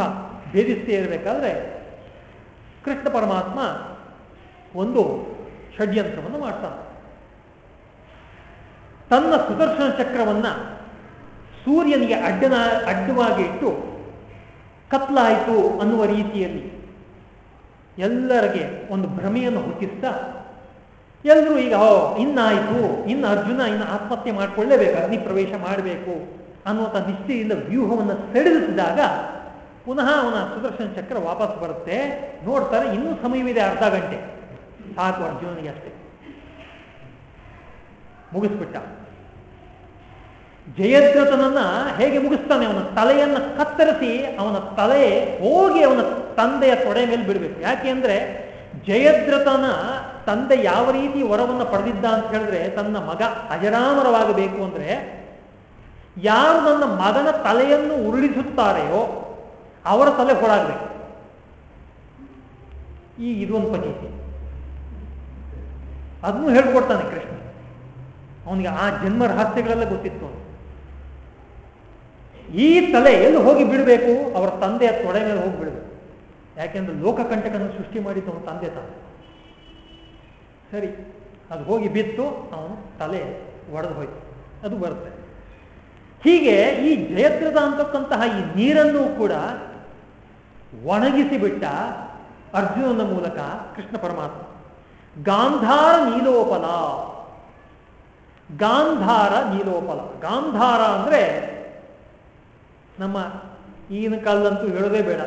ಭೇದಿಸ್ತೇ ಇರಬೇಕಾದ್ರೆ ಕೃಷ್ಣ ಪರಮಾತ್ಮ ಒಂದು ಷಡ್ಯಂತ್ರವನ್ನು ಮಾಡ್ತಾನೆ ತನ್ನ ಸುದರ್ಶನ ಚಕ್ರವನ್ನ ಸೂರ್ಯನಿಗೆ ಅಡ್ಡನ, ಅಡ್ಡವಾಗಿ ಇಟ್ಟು ಕತ್ಲಾಯಿತು ಅನ್ನುವ ರೀತಿಯಲ್ಲಿ ಎಲ್ಲರಿಗೆ ಒಂದು ಭ್ರಮೆಯನ್ನು ಹುಟ್ಟಿಸ್ತಾ ಎಲ್ಲರೂ ಈಗ ಹೋ ಇನ್ನಾಯಿತು, ಇನ್ನು ಅರ್ಜುನ ಇನ್ನು ಆತ್ಮಹತ್ಯೆ ಮಾಡಿಕೊಳ್ಳೇಬೇಕು? ಅಗ್ನಿ ಪ್ರವೇಶ ಮಾಡಬೇಕು ಅನ್ನುವಂಥ ನಿಶ್ಚಯದಿಂದ ವ್ಯೂಹವನ್ನು ಸೆಳೆದಿಸಿದಾಗ ಪುನಃ ಅವನ ಸುದರ್ಶನ ಚಕ್ರ ವಾಪಸ್ ಬರುತ್ತೆ. ನೋಡ್ತಾರೆ, ಇನ್ನೂ ಸಮಯವಿದೆ ಅರ್ಧ ಗಂಟೆ. ಸಾಕು ಅರ್ಜುನನಿಗೆ ಅಷ್ಟೇ. ಮುಗಿಸ್ಬಿಟ್ಟ. ಜಯದ್ರಥನನ್ನ ಹೇಗೆ ಮುಗಿಸ್ತಾನೆ? ಅವನ ತಲೆಯನ್ನ ಕತ್ತರಿಸಿ ಅವನ ತಲೆ ಹೋಗಿ ಅವನ ತಂದೆಯ ತೊಡೆ ಮೇಲೆ ಬಿಡಬೇಕು. ಯಾಕೆ ಅಂದ್ರೆ ಜಯದ್ರಥನ ತಂದೆ ಯಾವ ರೀತಿ ವರವನ್ನು ಪಡೆದಿದ್ದ ಅಂತ ಹೇಳಿದ್ರೆ ತನ್ನ ಮಗ ಅಜರಾಮರವಾಗಬೇಕು ಅಂದ್ರೆ ಯಾರು ನನ್ನ ಮಗನ ತಲೆಯನ್ನು ಉರುಳಿಸುತ್ತಾರೆಯೋ ಅವರ ತಲೆ ಹೊರಾಗಬೇಕು ಈ ಇದೊಂದು ಪದ್ಧತಿ ಅದನ್ನು ಹೇಳ್ಕೊಡ್ತಾನೆ ಕೃಷ್ಣ. ಅವನಿಗೆ ಆ ಜನ್ಮ ರಹಸ್ಯಗಳೆಲ್ಲ ಗೊತ್ತಿತ್ತು. ಈ ತಲೆ ಎಲ್ಲಿ ಹೋಗಿ ಬಿಡಬೇಕು? ಅವರ ತಂದೆಯ ತೊಡೆ ಮೇಲೆ ಹೋಗಿ ಬಿಡಬೇಕು. ಯಾಕೆಂದ್ರೆ ಲೋಕಕಂಟಕನ ಸೃಷ್ಟಿ ಮಾಡಿದ್ದು ತಂದೆ ತಾನು. ಸರಿ, ಅದು ಹೋಗಿ ಬಿತ್ತು, ಅವನು ತಲೆ ಒಡೆದು ಹೋಯ್ತು. ಅದು ಬರುತ್ತೆ. ಹೀಗೆ ಈ ಜಯದ್ರದ ಅಂತಕ್ಕಂತಹ ಈ ನೀರನ್ನು ಕೂಡ ಒಣಗಿಸಿ ಬಿಟ್ಟ ಅರ್ಜುನನ ಮೂಲಕ ಕೃಷ್ಣ ಪರಮಾತ್ಮ ಗಾಂಧಾರ ನೀಲೋಪಲ. ಗಾಂಧಾರ ನೀಲೋಪಲ. ಗಾಂಧಾರ ಅಂದ್ರೆ ನಮ್ಮ ಈಗಿನ ಕಾಲದಂತೂ ಹೇಳೋದೇ ಬೇಡ.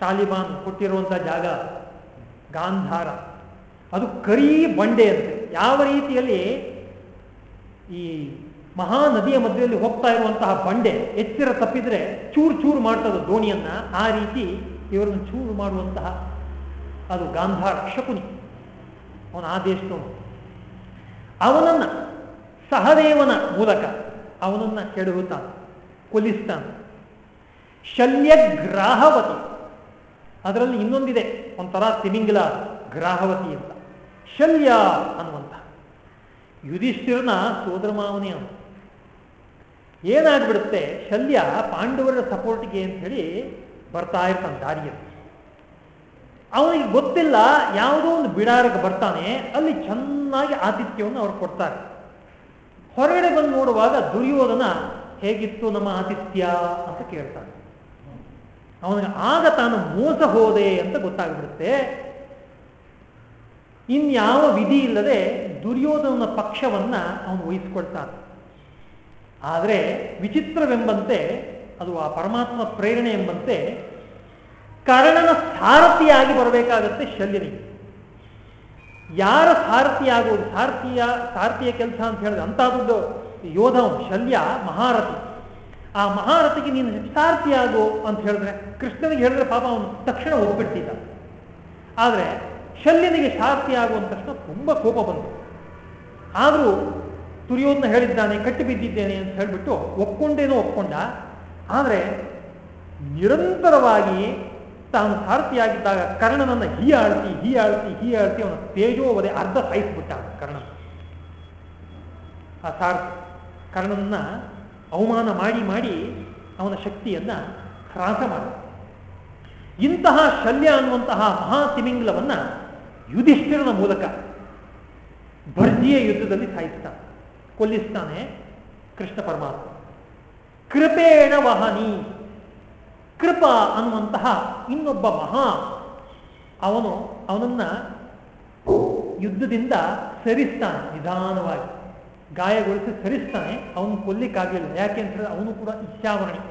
ತಾಲಿಬಾನ್ ಕೊಟ್ಟಿರುವಂಥ ಜಾಗ ಗಾಂಧಾರ. ಅದು ಕರಿ ಬಂಡೆ ಅಂತೆ. ಯಾವ ರೀತಿಯಲ್ಲಿ ಈ ಮಹಾನದಿಯ ಮಧ್ಯದಲ್ಲಿ ಹೋಗ್ತಾ ಇರುವಂತಹ ಬಂಡೆ ಎಚ್ಚರ ತಪ್ಪಿದ್ರೆ ಚೂರು ಚೂರು ಮಾಡ್ತದ ದೋಣಿಯನ್ನ. ಆ ರೀತಿ ಇವರನ್ನು ಚೂರು ಮಾಡುವಂತಹ ಅದು ಗಾಂಧಾರ ಶಕುನಿ. ಅವನ ಆದೇಶ ಅವನನ್ನ ಸಹದೇವನ ಮೂಲಕ ಅವನನ್ನ ಕೆಡಹುತ್ತಾನೆ ಕೊಲಿಸ್ತಾನೆ ಶಲ್ಯಗ್ರಾಹವತಿ. ಅದರಲ್ಲಿ ಇನ್ನೊಂದಿದೆ, ಒಂಥರ ತಿಮಿಂಗಿಲ ಗ್ರಾಹವತಿ ಅಂತ. ಶಲ್ಯ ಅನ್ನುವಂಥ. ಯುಧಿಷ್ಠಿರನ ಸೋದರ ಮಾವನೇ ಅವನು. ಏನಾಗ್ಬಿಡುತ್ತೆ, ಶಲ್ಯ ಪಾಂಡವರ ಸಪೋರ್ಟ್ಗೆ ಅಂತ ಹೇಳಿ ಬರ್ತಾ ಇರ್ತಾನೆ ದಾರಿಯಲ್ಲಿ. ಅವನಿಗೆ ಗೊತ್ತಿಲ್ಲ, ಯಾವುದೋ ಒಂದು ಬಿಡಾರಕ್ಕೆ ಬರ್ತಾನೆ, ಅಲ್ಲಿ ಚೆನ್ನಾಗಿ ಆತಿಥ್ಯವನ್ನು ಅವ್ರು ಕೊಡ್ತಾರೆ. ಹೊರಗಡೆ ಬಂದು ನೋಡುವಾಗ ದುರ್ಯೋಧನ, ಹೇಗಿತ್ತು ನಮ್ಮ ಆತಿಥ್ಯ? ಅಂತ ಕೇಳ್ತಾನೆ. ಅವನಿಗೆ, ಆಗ ತಾನು ಮೋಸ ಹೋದೆ ಅಂತ ಗೊತ್ತಾಗ್ಬಿಡುತ್ತೆ. ಇನ್ಯಾವ ವಿಧಿ ಇಲ್ಲದೆ ದುರ್ಯೋಧನ ಪಕ್ಷವನ್ನ ಅವನು ವಹಿಸ್ಕೊಳ್ತಾನೆ. ಆದರೆ ವಿಚಿತ್ರವೆಂಬಂತೆ, ಅದು ಆ ಪರಮಾತ್ಮ ಪ್ರೇರಣೆ ಎಂಬಂತೆ ಕರ್ಣನ ಸಾರಥಿಯಾಗಿ ಬರಬೇಕಾಗತ್ತೆ ಶಲ್ಯನಿಗೆ. ಯಾರ ಸಾರಥಿಯಾಗುವುದು ಸಾರಥಿಯ ಸಾರಥಿಯ ಕೆಲಸ ಅಂತ ಹೇಳಿದ್ರೆ ಅಂಥದ್ದು ಯೋಧ ಶಲ್ಯ, ಮಹಾರಥಿ. ಆ ಮಹಾರಥಿಗೆ ನೀನು ಸಾರಥಿ ಆಗು ಅಂತ ಹೇಳಿದ್ರೆ ಕೃಷ್ಣನಿಗೆ ಹೇಳಿದ್ರೆ ಪಾಪ ಅವನು ತಕ್ಷಣ ಒಪ್ಪಿಡ್ತಿದ್ದ ಆದರೆ ಶಲ್ಯನಿಗೆ ಸಾರಥಿ ಆಗುವಂತ ತಕ್ಷಣ ತುಂಬ ಕೋಪ ಬಂತು. ಆದರೂ ತುರಿಯೋದನ್ನ ಹೇಳಿದ್ದಾನೆ, ಕಟ್ಟಿ ಬಿದ್ದಿದ್ದೇನೆ ಅಂತ ಹೇಳಿಬಿಟ್ಟು ಒಪ್ಕೊಂಡೇನೋ ಒಪ್ಕೊಂಡ. ಆದರೆ ನಿರಂತರವಾಗಿ ತಾನು ಸಾರಥಿಯಾಗಿದ್ದಾಗ ಕರ್ಣನನ್ನ ಹೀ ಆಳ್ತಿ ಹೀ ಆಳ್ತಿ ಹೀ ಆಳ್ತಿ ಅವನ ತೇಜೋವದೆ ಅರ್ಧ ಸಾಯಿಸ್ಬಿಟ್ಟ ಕರ್ಣ ಆ ಸಾರಥಿ ಕರ್ಣನನ್ನ ಅವಮಾನ ಮಾಡಿ ಮಾಡಿ ಅವನ ಶಕ್ತಿಯನ್ನ ಹ್ರಾಸ ಮಾಡ. ಇಂತಹ ಶಲ್ಯ ಅನ್ನುವಂತಹ ಮಹಾ ತಿಮಿಂಗ್ಲವನ್ನ ಯುಧಿಷ್ಠಿರನ ಮೂಲಕ ಭರ್ಜಿಯ ಯುದ್ಧದಲ್ಲಿ ಸಾಯಿಸ್ತಾನೆ. ಕೊಲ್ಲಿಸ್ತಾನೆ ಕೃಷ್ಣ ಪರಮಾತ್ಮ. ಕೃಪೇಣ ವಹನಿ. ಕೃಪ ಅನ್ನುವಂತಹ ಇನ್ನೊಬ್ಬ ಮಹಾ. ಅವನು ಅವನನ್ನ ಯುದ್ಧದಿಂದ ಸರಿಸ್ತಾನೆ, ನಿಧಾನವಾಗಿ. ಗಾಯಗೊಳಿಸಿ ಸರಿಸ್ತಾನೆ, ಅವನು ಕೊಲ್ಲಿಕ್ಕಾಗಲಿಲ್ಲ ಯಾಕೆ ಅಂತ ಹೇಳಿದ್ರೆ ಅವನು ಕೂಡ ಇಚ್ಛಾವರಣಿ.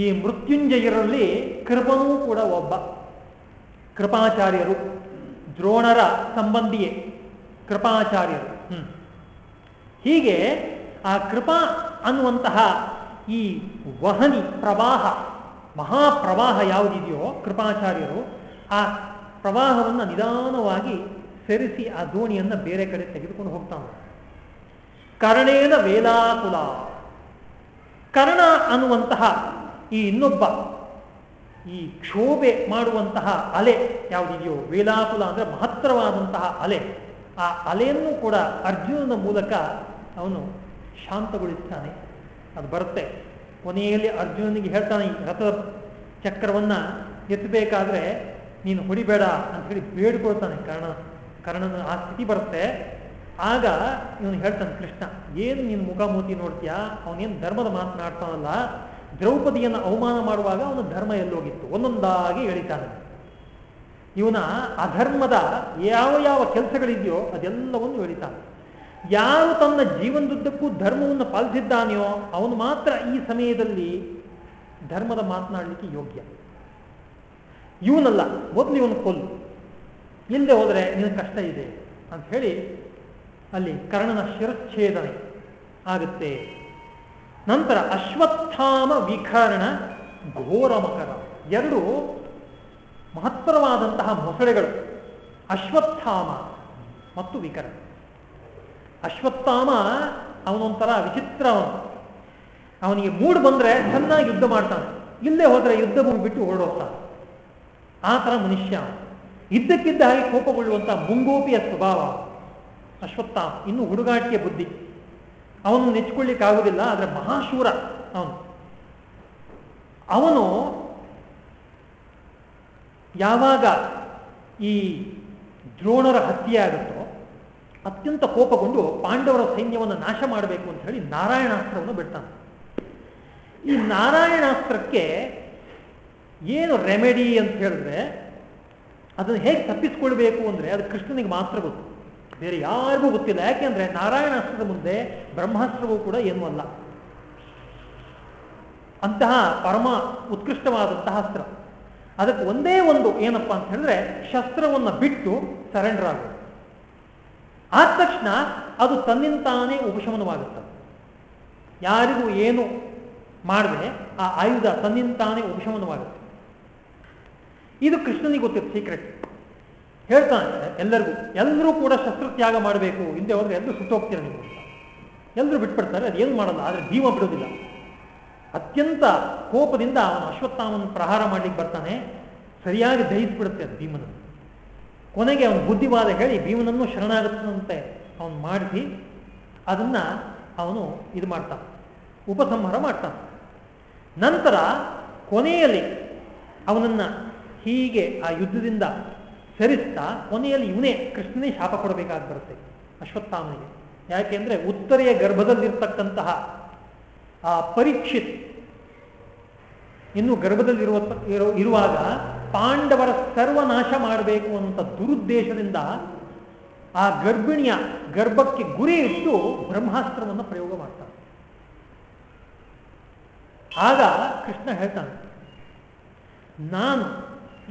ಈ ಮೃತ್ಯುಂಜಯರಲ್ಲಿ ಕೃಪನೂ ಕೂಡ ಒಬ್ಬ. ಕೃಪಾಚಾರ್ಯರು, ದ್ರೋಣರ ಸಂಬಂಧಿಯೇ ಕೃಪಾಚಾರ್ಯರು. ಹೀಗೆ ಆ ಕೃಪಾ ಅನ್ನುವಂತಹ ಈ ವಹನಿ ಪ್ರವಾಹ ಮಹಾಪ್ರವಾಹ ಯಾವುದಿದೆಯೋ ಕೃಪಾಚಾರ್ಯರು, ಆ ಪ್ರವಾಹವನ್ನು ನಿಧಾನವಾಗಿ ಸರಿಸಿ ಆ ದೋಣಿಯನ್ನು ಬೇರೆ ಕಡೆ ತೆಗೆದುಕೊಂಡು ಹೋಗ್ತಾನೆ. ಕರ್ಣೇನ ವೇಲಾಕುಲ ಕರ್ಣ ಅನ್ನುವಂತಹ ಈ ಇನ್ನೊಬ್ಬ ಈ ಕ್ಷೋಭೆ ಮಾಡುವಂತಹ ಅಲೆ ಯಾವುದಿದೆಯೋ ವೇಲಾಕುಲ ಅಂದ್ರೆ ಮಹತ್ತರವಾದಂತಹ ಅಲೆ. ಆ ಅಲೆಯನ್ನು ಕೂಡ ಅರ್ಜುನನ ಮೂಲಕ ಅವನು ಶಾಂತಗೊಳಿಸ್ತಾನೆ. ಅದು ಬರುತ್ತೆ. ಕೊನೆಯಲ್ಲಿ ಅರ್ಜುನನಿಗೆ ಹೇಳ್ತಾನೆ ರಥದ ಚಕ್ರವನ್ನ ಎತ್ತಬೇಕಾದ್ರೆ ನೀನು ಹೊಡಿಬೇಡ ಅಂತ ಹೇಳಿ ಬೇಡ್ಕೊಳ್ತಾನೆ ಕರ್ಣ, ಕರ್ಣನ ಆ ಸ್ಥಿತಿ ಬರುತ್ತೆ. ಆಗ ಇವನು ಹೇಳ್ತಾನೆ, ಕೃಷ್ಣ, ಏನು ನೀನು ಮುಖಾಮೂತಿ ನೋಡ್ತೀಯಾ? ಅವನೇನು ಧರ್ಮದ ಮಾತನಾಡ್ತಾನಲ್ಲ? ದ್ರೌಪದಿಯನ್ನು ಅವಮಾನ ಮಾಡುವಾಗ ಅವನ ಧರ್ಮ ಎಲ್ಲೋಗಿತ್ತು. ಒಂದೊಂದಾಗಿ ಹೇಳಿತಾನೆ ಇವನ ಅಧರ್ಮದ ಯಾವ ಯಾವ ಕೆಲಸಗಳಿದೆಯೋ ಅದೆಲ್ಲವನ್ನು ಹೇಳಿತಾನೆ ಯಾರು ತನ್ನ ಜೀವನದುದ್ದಕ್ಕೂ ಧರ್ಮವನ್ನು ಪಾಲಿಸಿದ್ದಾನೆಯೋ ಅವನು ಮಾತ್ರ ಈ ಸಮಯದಲ್ಲಿ ಧರ್ಮದ ಮಾತನಾಡಲಿಕ್ಕೆ ಯೋಗ್ಯ. ಇವನಲ್ಲ, ಮೊದಲು ಇವನು ಕೊಲ್ಲು. ಇಲ್ಲದೆ ಹೋದರೆ ನಿನ್ನ ಕಷ್ಟ ಇದೆ ಅಂತ ಹೇಳಿ ಅಲ್ಲಿ ಕರ್ಣನ ಶಿರಚ್ಛೇದನೆ ಆಗುತ್ತೆ. ನಂತರ ಅಶ್ವತ್ಥಾಮ ವಿಕರ್ಣ ಘೋರ ಮಕರ ಎರಡು ಮಹತ್ತರವಾದಂತಹ ಮೊಸಳೆಗಳು, ಅಶ್ವತ್ಥಾಮ ಮತ್ತು ವಿಕರಣ. ಅಶ್ವತ್ಥಾಮ ಅವನೊಂಥರ ವಿಚಿತ್ರ ಅವನು. ಅವನಿಗೆ ಮೂಡ್ ಬಂದ್ರೆ ಚೆನ್ನಾಗಿ ಯುದ್ಧ ಮಾಡ್ತಾನೆ. ಇಲ್ಲೇ ಹೋದ್ರೆ ಯುದ್ಧ ಭೂಮಿ ಬಿಟ್ಟು ಹೊರಡೋಗ್ತಾನೆ. ಆ ಥರ ಮನುಷ್ಯ ಇದ್ದಕ್ಕಿದ್ದ ಹಾಗೆ ಕೋಪಗೊಳ್ಳುವಂತ ಮುಂಗೋಪಿಯ ಸ್ವಭಾವ ಅಶ್ವತ್ಥಾಮ, ಇನ್ನು ಹುಡುಗಾಟಿಯ ಬುದ್ಧಿ. ಅವನು ನೆಚ್ಕೊಳ್ಳಿಕ್ಕಾಗೋದಿಲ್ಲ ಆದರೆ ಮಹಾಶೂರ ಅವನು. ಅವನು ಯಾವಾಗ ಈ ದ್ರೋಣರ ಹತ್ಯೆ ಆಗುತ್ತೋ ಅತ್ಯಂತ ಕೋಪಗೊಂಡು ಪಾಂಡವರ ಸೈನ್ಯವನ್ನು ನಾಶ ಮಾಡಬೇಕು ಅಂತ ಹೇಳಿ ನಾರಾಯಣಾಸ್ತ್ರವನ್ನು ಬಿಡ್ತಾನೆ. ಈ ನಾರಾಯಣಾಸ್ತ್ರಕ್ಕೆ ಏನು ರೆಮೆಡಿ ಅಂತ ಹೇಳಿದ್ರೆ ಅದನ್ನು ಹೇಗೆ ತಪ್ಪಿಸ್ಕೊಳ್ಬೇಕು ಅಂದರೆ ಅದು ಕೃಷ್ಣನಿಗೆ ಮಾತ್ರ ಗೊತ್ತು. ಬೇರೆ ಯಾರಿಗೂ ಗೊತ್ತಿಲ್ಲ. ಯಾಕೆಂದ್ರೆ ನಾರಾಯಣಾಸ್ತ್ರದ ಮುಂದೆ ಬ್ರಹ್ಮಾಸ್ತ್ರವೂ ಕೂಡ ಏನೂ ಅಲ್ಲ. ಅಂತಹ ಪರಮ ಉತ್ಕೃಷ್ಟವಾದಂತಹ ಅಸ್ತ್ರ. ಅದಕ್ಕೆ ಒಂದೇ ಒಂದು ಏನಪ್ಪಾ ಅಂತ ಹೇಳಿದ್ರೆ ಶಸ್ತ್ರವನ್ನು ಬಿಟ್ಟು ಸರೆಂಡರ್ ಆದ ತಕ್ಷಣ ಅದು ತನ್ನಿಂತಾನೇ ಉಪಶಮನವಾಗುತ್ತದೆ ಯಾರಿಗೂ ಏನು ಮಾಡದೆ ಆ ಆಯುಧ ತನ್ನಿಂತಾನೇ ಉಪಶಮನವಾಗುತ್ತೆ. ಇದು ಕೃಷ್ಣನಿಗೆ ಗೊತ್ತಿತ್ತು ಸೀಕ್ರೆಟ್ ಹೇಳ್ತಾನೆ, ಎಲ್ಲರಿಗೂ, ಎಲ್ಲರೂ ಕೂಡ ಶಸ್ತ್ರತ್ಯಾಗ ಮಾಡಬೇಕು. ಹಿಂದೆ ಹೋದ್ರೆ ಎಲ್ಲರೂ ಸುಟ್ಟೋಗ್ತೀರ ನೀವು ಎಲ್ಲರೂ ಬಿಟ್ಬಿಡ್ತಾರೆ ಅದು ಏನು ಮಾಡಲ್ಲ, ಆದರೆ ಭೀಮ ಬಿಡೋದಿಲ್ಲ. ಅತ್ಯಂತ ಕೋಪದಿಂದ ಅವನು ಅಶ್ವತ್ಥಾಮನ ಪ್ರಹಾರ ಮಾಡ್ಲಿಕ್ಕೆ ಬರ್ತಾನೆ. ಸರಿಯಾಗಿ ದಹಿಸ್ಬಿಡುತ್ತೆ ಅದು ಭೀಮನನ್ನು. ಕೊನೆಗೆ ಅವನು ಬುದ್ಧಿವಾದ ಹೇಳಿ ಭೀಮನನ್ನು ಶರಣಾಗತನಂತೆ ಅವನು ಮಾಡಿಸಿ ಅದನ್ನ ಅವನು ಇದು ಮಾಡ್ತಾನೆ, ಉಪಸಂಹಾರ ಮಾಡ್ತಾನೆ. ನಂತರ ಕೊನೆಯಲ್ಲಿ ಅವನನ್ನ ಹೀಗೆ ಆ ಯುದ್ಧದಿಂದ ಸರಿಸ್ತಾ ಕೊನೆಯಲ್ಲಿ ಇವನೇ ಕೃಷ್ಣನೇ ಶಾಪ ಕೊಡಬೇಕಾಗಿ ಬರುತ್ತೆ ಅಶ್ವತ್ಥಾಮನಿಗೆ. ಯಾಕೆಂದರೆ ಉತ್ತರೆಯ ಗರ್ಭದಲ್ಲಿರ್ತಕ್ಕಂತಹ ಆ ಪರೀಕ್ಷಿತ್ ಇನ್ನು ಗರ್ಭದಲ್ಲಿರುವ ಇರುವಾಗ ಪಾಂಡವರ ಸರ್ವನಾಶ ಮಾಡಬೇಕು ಅಂತ ದುರುದ್ದೇಶದಿಂದ ಆ ಗರ್ಭಿಣಿಯ ಗರ್ಭಕ್ಕೆ ಗುರಿ ಇಟ್ಟು ಬ್ರಹ್ಮಾಸ್ತ್ರವನ್ನು ಪ್ರಯೋಗ ಮಾಡ್ತಾನೆ ಆಗ ಕೃಷ್ಣ ಹೇಳ್ತಾನೆ, ನಾನು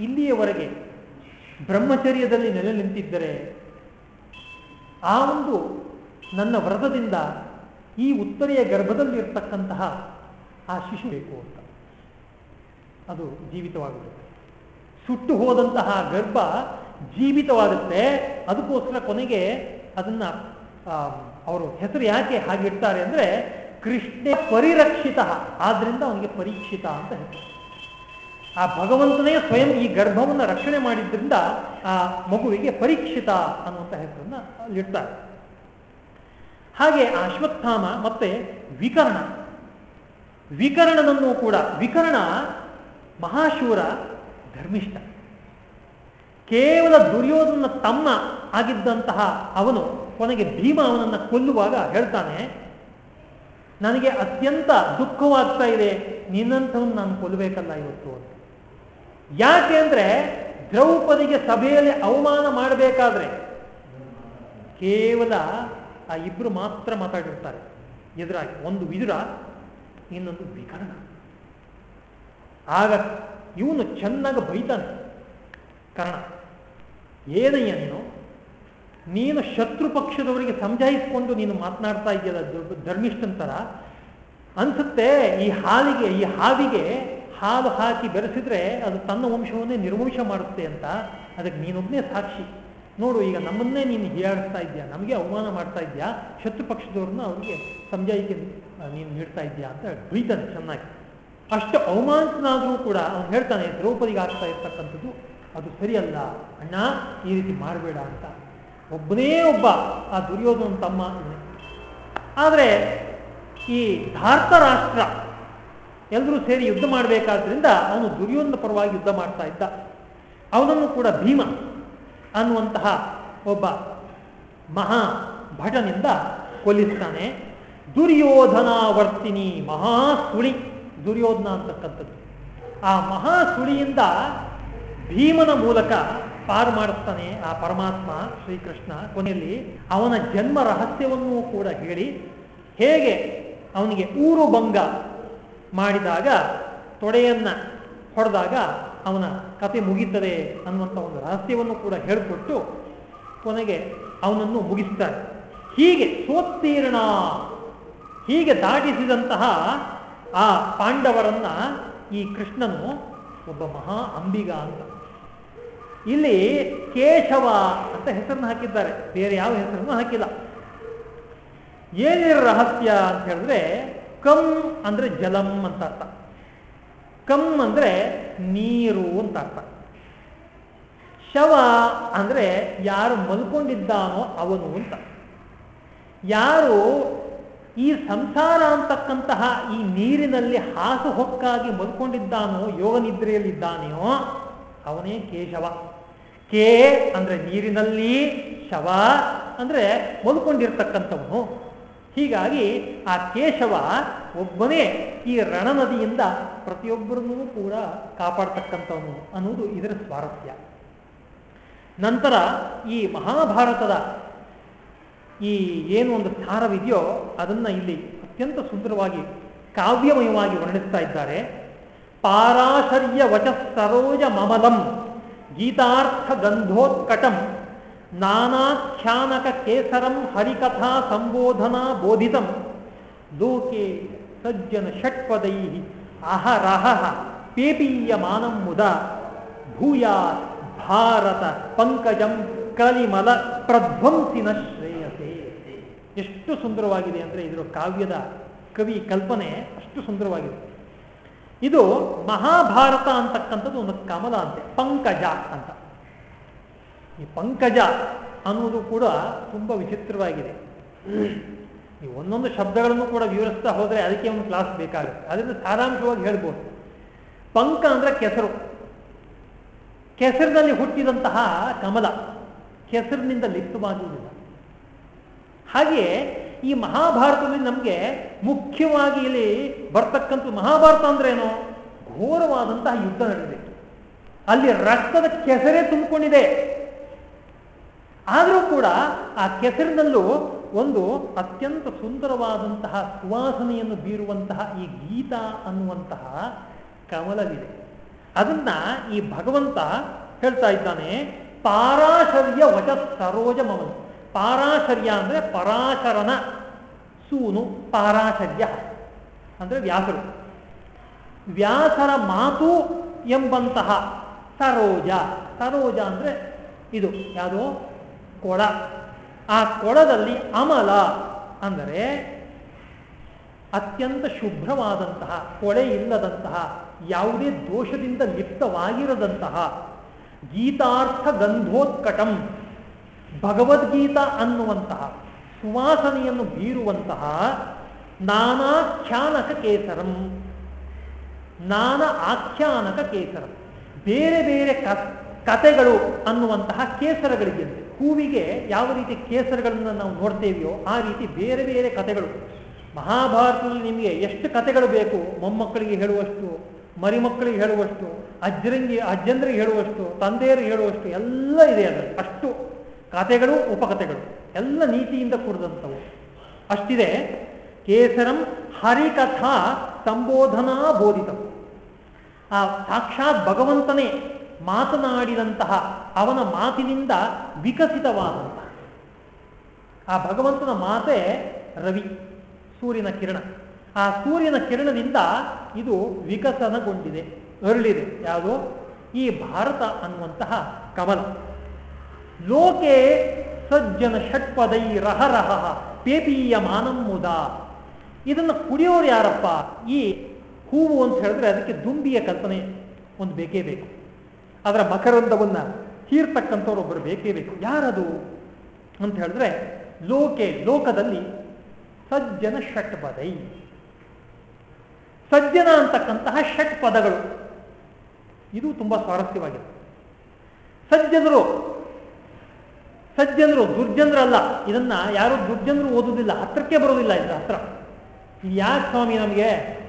ಇಲ್ಲಿಯವರೆಗೆ ಬ್ರಹ್ಮಚರ್ಯದಲ್ಲಿ ನೆಲೆ ನಿಂತಿದ್ದರೆ ಆ ಒಂದು ನನ್ನ ವ್ರತದಿಂದ ಈ ಉತ್ತರೆಯ ಗರ್ಭದಲ್ಲಿ ಇರ್ತಕ್ಕಂತಹ ಆ ಶಿಶು ಬೇಕು ಅಂತ. ಅದು ಜೀವಿತವಾಗುತ್ತೆ ಸುಟ್ಟು ಹೋದಂತಹ ಗರ್ಭ ಜೀವಿತವಾಗುತ್ತೆ. ಅದಕ್ಕೋಸ್ಕರ ಕೊನೆಗೆ ಅದನ್ನ ಅವರು ಹೆಸರು ಯಾಕೆ ಹಾಗಿಡ್ತಾರೆ ಅಂದ್ರೆ ಕೃಷ್ಣ ಪರಿರಕ್ಷಿತ. ಆದ್ರಿಂದ ಅವನಿಗೆ ಪರೀಕ್ಷಿತ ಅಂತ ಹೇಳ್ತಾರೆ. ಆ ಭಗವಂತನೇ ಸ್ವಯಂ ಈ ಗರ್ಭವನ್ನು ರಕ್ಷಣೆ ಮಾಡಿದ್ರಿಂದ ಆ ಮಗುವಿಗೆ ಪರೀಕ್ಷಿತ ಅನ್ನುವಂಥ ಹೆಸರನ್ನ ಇಡ್ತಾರೆ. ಹಾಗೆ ಆ ಅಶ್ವತ್ಥಾಮ ಮತ್ತೆ ವಿಕರ್ಣ. ವಿಕರಣನನ್ನು ಕೂಡ, ವಿಕರ್ಣ ಮಹಾಶೂರ ಧರ್ಮಿಷ್ಠ. ಕೇವಲ ದುರ್ಯೋಧನ ತಮ್ಮ ಆಗಿದ್ದಂತಹ ಅವನು ಕೊನೆಗೆ ಭೀಮ ಅವನನ್ನು ಕೊಲ್ಲುವಾಗ ಹೇಳ್ತಾನೆ, ನನಗೆ ಅತ್ಯಂತ ದುಃಖವಾಗ್ತಾ ಇದೆ, ನಿನ್ನಂಥವನ್ನು ನಾನು ಕೊಲ್ಲಬೇಕಲ್ಲ ಇವತ್ತು ಅಂತ. ಯಾಕೆ ಅಂದ್ರೆ ದ್ರೌಪದಿಗೆ ಸಭೆಯಲ್ಲಿ ಅವಮಾನ ಮಾಡಬೇಕಾದ್ರೆ ಕೇವಲ ಆ ಇಬ್ರು ಮಾತ್ರ ಮಾತಾಡಿರ್ತಾರೆ. ಎದುರಾಗಿ ಒಂದು ವಿದುರ, ಇನ್ನೊಂದು ವಿಕರಣ. ಆಗ ಇವನು ಚೆನ್ನಾಗಿ ಬೈತಾನೆ. ಕಾರಣ ಏನಯ್ಯ ನೀನು? ನೀನು ಶತ್ರು ಪಕ್ಷದವರಿಗೆ ಸಮಜಾಯಿಸ್ಕೊಂಡು ನೀನು ಮಾತನಾಡ್ತಾ ಇದೆಯಲ್ಲ ಥರ ಅನ್ಸುತ್ತೆ ಈ ಹಾಲಿಗೆ, ಈ ಹಾವಿಗೆ ಹಾಲು ಹಾಕಿ ಬೆರೆಸಿದ್ರೆ ಅದು ತನ್ನ ವಂಶವನ್ನೇ ನಿರ್ವಂಶ ಮಾಡುತ್ತೆ ಅಂತ. ಅದಕ್ಕೆ ನೀನೊಬ್ಬನೇ ಸಾಕ್ಷಿ. ನೋಡು, ಈಗ ನಮ್ಮನ್ನೇ ನೀನು ಹೀಯಾಡಿಸ್ತಾ ಇದೆಯಾ ನಮಗೆ ಅವಮಾನ ಮಾಡ್ತಾ ಇದೆಯಾ ಶತ್ರು ಪಕ್ಷದವ್ರನ್ನ ಅವರಿಗೆ ಸಮಜಾಯಿಕೆ ನೀನು ನೀಡ್ತಾ ಇದೆಯಾ ಅಂತ ಬೈತಾನೆ ಚೆನ್ನಾಗಿ. ಅಷ್ಟು ಅವಮಾನಿತನಾದರೂ ಕೂಡ ಅವನು ಹೇಳ್ತಾನೆ, ದ್ರೌಪದಿಗೆ ಆಗ್ತಾ ಇರ್ತಕ್ಕಂಥದ್ದು ಅದು ಸರಿಯಲ್ಲ. ಅಣ್ಣ, ಈ ರೀತಿ ಮಾಡಬೇಡ ಅಂತ. ಒಬ್ಬನೇ ಒಬ್ಬ ಆ ದುರ್ಯೋಧನ ತಮ್ಮ ಆದರೆ ಈ ಧಾರ್ತ ರಾಷ್ಟ್ರ ಎಲ್ಲರೂ ಸೇರಿ ಯುದ್ಧ ಮಾಡಬೇಕಾದ್ರಿಂದ ಅವನು ದುರ್ಯೋಧನ ಪರವಾಗಿ ಯುದ್ಧ ಮಾಡ್ತಾ ಇದ್ದ. ಅವನನ್ನು ಕೂಡ ಭೀಮ ಅನ್ನುವಂತಹ ಒಬ್ಬ ಮಹಾ ಭಟನಿಂದ ಕೊಲ್ಲಿಸ್ತಾನೆ. ದುರ್ಯೋಧನಾವರ್ತಿನಿ ಮಹಾ ಸುಳಿ ದುರ್ಯೋಧನ ಅಂತಕ್ಕಂಥದ್ದು. ಆ ಮಹಾ ಸುಳಿಯಿಂದ ಭೀಮನ ಮೂಲಕ ಪಾರು ಮಾಡುತ್ತಾನೆ ಆ ಪರಮಾತ್ಮ ಶ್ರೀಕೃಷ್ಣ ಕೊನೆಯಲ್ಲಿ ಅವನ ಜನ್ಮ ರಹಸ್ಯವನ್ನೂ ಕೂಡ ಹೇಳಿ ಹೇಗೆ ಅವನಿಗೆ ಊರು ಭಂಗ ಮಾಡಿದಾಗ ತೊಡೆಯನ್ನ ಹೊಡೆದಾಗ ಅವನ ಕತೆ ಮುಗೀತದೆ ಅನ್ನುವಂಥ ಒಂದು ರಹಸ್ಯವನ್ನು ಕೂಡ ಹೇಳಿಕೊಟ್ಟು ಕೊನೆಗೆ ಅವನನ್ನು ಮುಗಿಸ್ತಾರೆ. ಹೀಗೆ ಸೋತ್ತೀರ್ಣ ಹೀಗೆ ದಾಟಿಸಿದಂತಹ ಆ ಪಾಂಡವರನ್ನ ಈ ಕೃಷ್ಣನು ಒಬ್ಬ ಮಹಾ ಅಂಬಿಗ ಅಂತ. ಇಲ್ಲಿ ಕೇಶವ ಅಂತ ಹೆಸರನ್ನು ಹಾಕಿದ್ದಾರೆ. ಬೇರೆ ಯಾವ ಹೆಸರನ್ನು ಹಾಕಿಲ್ಲ. ಏನಿರ ರಹಸ್ಯ ಅಂತ ಹೇಳಿದ್ರೆ ಕಂ ಅಂದ್ರೆ ಜಲಂ ಅಂತ ಅರ್ಥ. ಕಂ ಅಂದ್ರೆ ನೀರು ಅಂತ ಅರ್ಥ. ಶವ ಅಂದ್ರೆ ಯಾರು ಮಲ್ಕೊಂಡಿದ್ದಾನೋ ಅವನು ಅಂತ. ಯಾರು ಈ ಸಂಸಾರ ಅಂತಕ್ಕಂತಹ ಈ ನೀರಿನಲ್ಲಿ ಹಾಸು ಹೊಕ್ಕಾಗಿ ಮಲ್ಕೊಂಡಿದ್ದಾನೋ ಯೋಗ ನಿದ್ರೆಯಲ್ಲಿದ್ದಾನೆಯೋ, ಅವನೇ ಕೇಶವ. ಕೇ ಅಂದ್ರೆ ನೀರಿನಲ್ಲಿ, ಶವ ಅಂದ್ರೆ ಮಲ್ಕೊಂಡಿರ್ತಕ್ಕಂಥವನು. ಹೀಗಾಗಿ ಆ ಕೇಶವ ಒಬ್ಬನೇ ಈ ರಣನದಿಯಿಂದ ಪ್ರತಿಯೊಬ್ಬರನ್ನೂ ಕೂಡ ಕಾಪಾಡ್ತಕ್ಕಂಥವನು ಅನ್ನುವುದು ಇದರ ಸ್ವಾರಸ್ಯ. ನಂತರ ಈ ಮಹಾಭಾರತದ ಈ ಏನು ಒಂದು ಸ್ಥಾನವಿದೆಯೋ ಅದನ್ನ ಇಲ್ಲಿ ಅತ್ಯಂತ ಸುಂದರವಾಗಿ ಕಾವ್ಯಮಯವಾಗಿ ವರ್ಣಿಸ್ತಾ ಇದ್ದಾರೆ. ಪಾರಾಶರ್ಯ ವಚ ಸರೋಜ ಮಮಲಂ ಗೀತಾರ್ಥ ಗಂಧೋತ್ಕಟಂ ನಾನಾಖ್ಯಾನಕ ಕೇಸರಂ ಹರಿಕಥಾ ಸಂಬೋಧನಾ ಬೋಧಿತಂ ಲೋಕೆ ಸಜ್ಜನ ಷಟ್ಪದೈ ಅಹರಹ ಮಾನಂ ಮುದ ಭೂಯಾ ಭಾರತ ಪಂಕಜಂ ಕಲಿಮಲ ಪ್ರಧ್ವಂಸಿನ ಎಷ್ಟು ಸುಂದರವಾಗಿದೆ ಅಂದರೆ ಇದರ ಕಾವ್ಯದ ಕವಿ ಕಲ್ಪನೆ ಅಷ್ಟು ಸುಂದರವಾಗಿದೆ. ಇದು ಮಹಾಭಾರತ ಅಂತಕ್ಕಂಥದ್ದು ಒಂದು ಕಮಲ ಅಂತೆ, ಪಂಕಜ ಅಂತ. ಈ ಪಂಕಜ ಅನ್ನೋದು ಕೂಡ ತುಂಬ ವಿಚಿತ್ರವಾಗಿದೆ. ಈ ಒಂದೊಂದು ಶಬ್ದಗಳನ್ನು ಕೂಡ ವಿವರಿಸ್ತಾ ಹೋದರೆ ಅದಕ್ಕೆ ಒಂದು ಕ್ಲಾಸ್ ಬೇಕಾಗುತ್ತೆ. ಅದರಿಂದ ಸಾರಾಂಶವಾಗಿ ಹೇಳ್ಬೋದು. ಪಂಕ ಅಂದ್ರೆ ಕೆಸರು. ಕೆಸರಿನಲ್ಲಿ ಹುಟ್ಟಿದಂತಹ ಕಮಲ. ಕೆಸರಿನಿಂದ ಲಿಪ್ತವಾಗುವುದಿಲ್ಲ ಹಾಗೆಯೇ ಈ ಮಹಾಭಾರತದಲ್ಲಿ ನಮಗೆ ಮುಖ್ಯವಾಗಿ ಇಲ್ಲಿ ಬರ್ತಕ್ಕಂಥ ಮಹಾಭಾರತ ಅಂದ್ರೆ ಏನು? ಘೋರವಾದಂತಹ ಯುದ್ಧ ನಡೆದಿದೆ ಅಲ್ಲಿ ರಕ್ತದ ಕೆಸರೇ ತುಂಬಿಕೊಂಡಿದೆ. ಆದರೂ ಕೂಡ ಆ ಕೆಸರಿನಲ್ಲೂ ಒಂದು ಅತ್ಯಂತ ಸುಂದರವಾದಂತಹ ಸುವಾಸನೆಯನ್ನು ಬೀರುವಂತಹ ಈ ಗೀತ ಅನ್ನುವಂತಹ ಕಮಲವಿದೆ. ಅದನ್ನ ಈ ಭಗವಂತ ಹೇಳ್ತಾ ಇದ್ದಾನೆ, ಪಾರಾಶರ್ಯ ವಚ ಸರೋಜ ಮಮನ ಪಾರಾಶರ್ಯ ಅಂದ್ರೆ ಪರಾಶರನ ಸೂನು, ಪಾರಾಶರ್ಯ ಅಂದ್ರೆ ವ್ಯಾಸರು. ವ್ಯಾಸರ ಮಾತು ಎಂಬಂತಹ ಸರೋಜ. ಸರೋಜ ಅಂದ್ರೆ ಇದು ಯಾವುದು? ಕೊಳ. ಆ ಕೊಳದಲ್ಲಿ ಅಮಲ ಅಂದರೆ ಅತ್ಯಂತ ಶುಭ್ರವಾದಂತಹ, ಕೊಳೆ ಇಲ್ಲದಂತಹ, ಯಾವುದೇ ದೋಷದಿಂದ ಲಿಪ್ತವಾಗಿರದಂತಹ ಗೀತಾರ್ಥ ಗಂಧೋತ್ಕಟಂ ಭಗವದ್ಗೀತಾ ಅನ್ನುವಂತಹ ಸುವಾಸನೆಯನ್ನು ಬೀರುವಂತಹ ನಾನಾಖ್ಯಾನಕ ಕೇಸರಂ, ನಾನಾ ಆಖ್ಯಾನಕ ಕೇಸರಂ. ಬೇರೆ ಬೇರೆ ಕಥೆಗಳು ಅನ್ನುವಂತಹ ಕೇಸರಗಳಿದೆ ಹೂವಿಗೆ ಯಾವ ರೀತಿ ಕೇಸರಗಳನ್ನು ನಾವು ನೋಡ್ತೇವೆಯೋ ಆ ರೀತಿ ಬೇರೆ ಬೇರೆ ಕಥೆಗಳು. ಮಹಾಭಾರತದಲ್ಲಿ ನಿಮಗೆ ಎಷ್ಟು ಕತೆಗಳು ಬೇಕು? ಮೊಮ್ಮಕ್ಕಳಿಗೆ ಹೇಳುವಷ್ಟು, ಮರಿಮಕ್ಕಳಿಗೆ ಹೇಳುವಷ್ಟು, ಅಜ್ಜರಂಗಿ, ಅಜ್ಜಂದ್ರಿಗೆ ಹೇಳುವಷ್ಟು, ತಂದೆಯರಿಗೆ ಹೇಳುವಷ್ಟು ಎಲ್ಲ ಇದೆ ಅದರಲ್ಲಿ. ಅಷ್ಟು. ಕಥೆಗಳು, ಉಪಕಥೆಗಳು, ಎಲ್ಲ ನೀತಿಯಿಂದ ಕೂಡಿದಂಥವು. ಅಷ್ಟಿದೆ, ಕೇಸರಂ ಹರಿಕಥಾ ಸಂಬೋಧನಾ ಬೋಧಿತವು ಆ ಸಾಕ್ಷಾತ್ ಭಗವಂತನೇ ಮಾತನಾಡಿದಂತಹ ಅವನ ಮಾತಿನಿಂದ ವಿಕಸಿತವಾದಂತಹ ಆ ಭಗವಂತನ ಮಾತೆ ರವಿ, ಸೂರ್ಯನ ಕಿರಣ. ಆ ಸೂರ್ಯನ ಕಿರಣದಿಂದ ಇದು ವಿಕಸನಗೊಂಡಿದೆ, ಅರಳಿದೆ. ಯಾವುದು? ಈ ಭಾರತ ಅನ್ನುವಂತಹ ಕಮಲ. ಲೋಕೆ ಸಜ್ಜನ ಷಟ್ಪದೈ ರಹರಹ ಪೇಪೀಯ ಮಾನಮ್ಮುದ ಇದನ್ನು ಕುಡಿಯೋರು ಯಾರಪ್ಪ? ಈ ಹೂವು ಅಂತ ಹೇಳಿದ್ರೆ ಅದಕ್ಕೆ ದುಂಬಿಯ ಕಲ್ಪನೆ ಒಂದು ಬೇಕೇ ಬೇಕು. ಅದರ ಮಕರಂದವನ್ನ ತೀರ್ತಕ್ಕಂಥವ್ರು ಒಬ್ಬರು ಬೇಕೇ ಬೇಕು. ಯಾರದು ಅಂತ ಹೇಳಿದ್ರೆ ಲೋಕೆ, ಲೋಕದಲ್ಲಿ ಸಜ್ಜನ ಷಟ್ಪದೈ. ಸಜ್ಜನ ಅಂತಕ್ಕಂತಹ ಷಟ್ ಪದಗಳು ಇದು ತುಂಬಾ ಸ್ವಾರಸ್ಯವಾಗಿದೆ. ಸಜ್ಜನರು ಸಜ್ಜನರು, ದುರ್ಜನರಲ್ಲ. ಇದನ್ನ ಯಾರು ದುರ್ಜನರು ಓದುವುದಿಲ್ಲ ಹತ್ರಕ್ಕೆ ಬರೋದಿಲ್ಲ ಇದ್ರ ಹತ್ರ. ಯಾಕೆ ಸ್ವಾಮಿ ನಮಗೆ?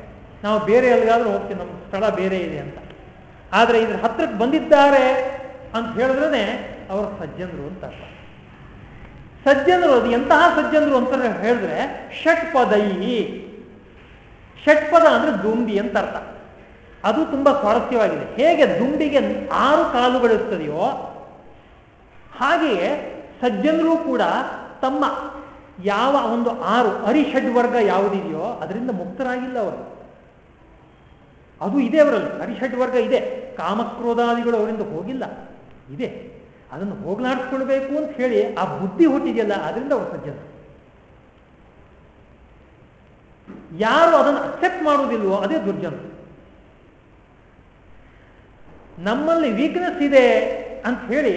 ನಾವು ಬೇರೆ ಎಲ್ಲಿಗಾದ್ರೂ ಹೋಗ್ತೀವಿ. ನಮ್ಮ ಸ್ಥಳ ಬೇರೆ ಇದೆ ಅಂತ. ಆದರೆ ಇದ್ರ ಹತ್ರಕ್ಕೆ ಬಂದಿದ್ದಾರೆ ಅಂತ ಹೇಳಿದ್ರೇ ಅವರು ಸಜ್ಜನರು ಅಂತ ಅರ್ಥ. ಸಜ್ಜನರು ಅದು ಎಂತಹ ಸಜ್ಜನರು ಅಂತ ಹೇಳಿದ್ರೆ ಷಟ್ಪದೈ. ಷಟ್ಪದ ಅಂದ್ರೆ ದುಂಬಿ ಅಂತ ಅರ್ಥ. ಅದು ತುಂಬಾ ಸ್ವಾರಸ್ಯವಾಗಿದೆ. ಹೇಗೆ ದುಂಬಿಗೆ ಆರು ಕಾಲುಗಳಿರ್ತದೆಯೋ ಹಾಗೆಯೇ ಸಜ್ಜನರು ಕೂಡ ತಮ್ಮ ಯಾವ ಒಂದು ಆರು ಅರಿಷಡ್ವರ್ಗ ಯಾವುದಿದೆಯೋ ಅದರಿಂದ ಮುಕ್ತರಾಗಿಲ್ಲ ಅವರು. ಅದು ಇದೆ ಅವರಲ್ಲಿ ಅರಿಷಡ್ವರ್ಗ ಇದೆ. ಕಾಮಕ್ರೋಧಾದಿಗಳು ಅವರಿಂದ ಹೋಗಿಲ್ಲ. ಇದೆ. ಅದನ್ನು ಹೋಗ್ಲಾಡಿಸ್ಕೊಳ್ಬೇಕು ಅಂತ ಹೇಳಿ ಆ ಬುದ್ಧಿ ಹುಟ್ಟಿದೆಯಲ್ಲ, ಅದರಿಂದ ಅವರು ಸಜ್ಜನ ಯಾರು ಅದನ್ನು ಅಕ್ಸೆಪ್ಟ್ ಮಾಡುವುದಿಲ್ವೋ ಅದೇ ದುರ್ಜನ ನಮ್ಮಲ್ಲಿ ವೀಕ್ನೆಸ್ ಇದೆ ಅಂತ ಹೇಳಿ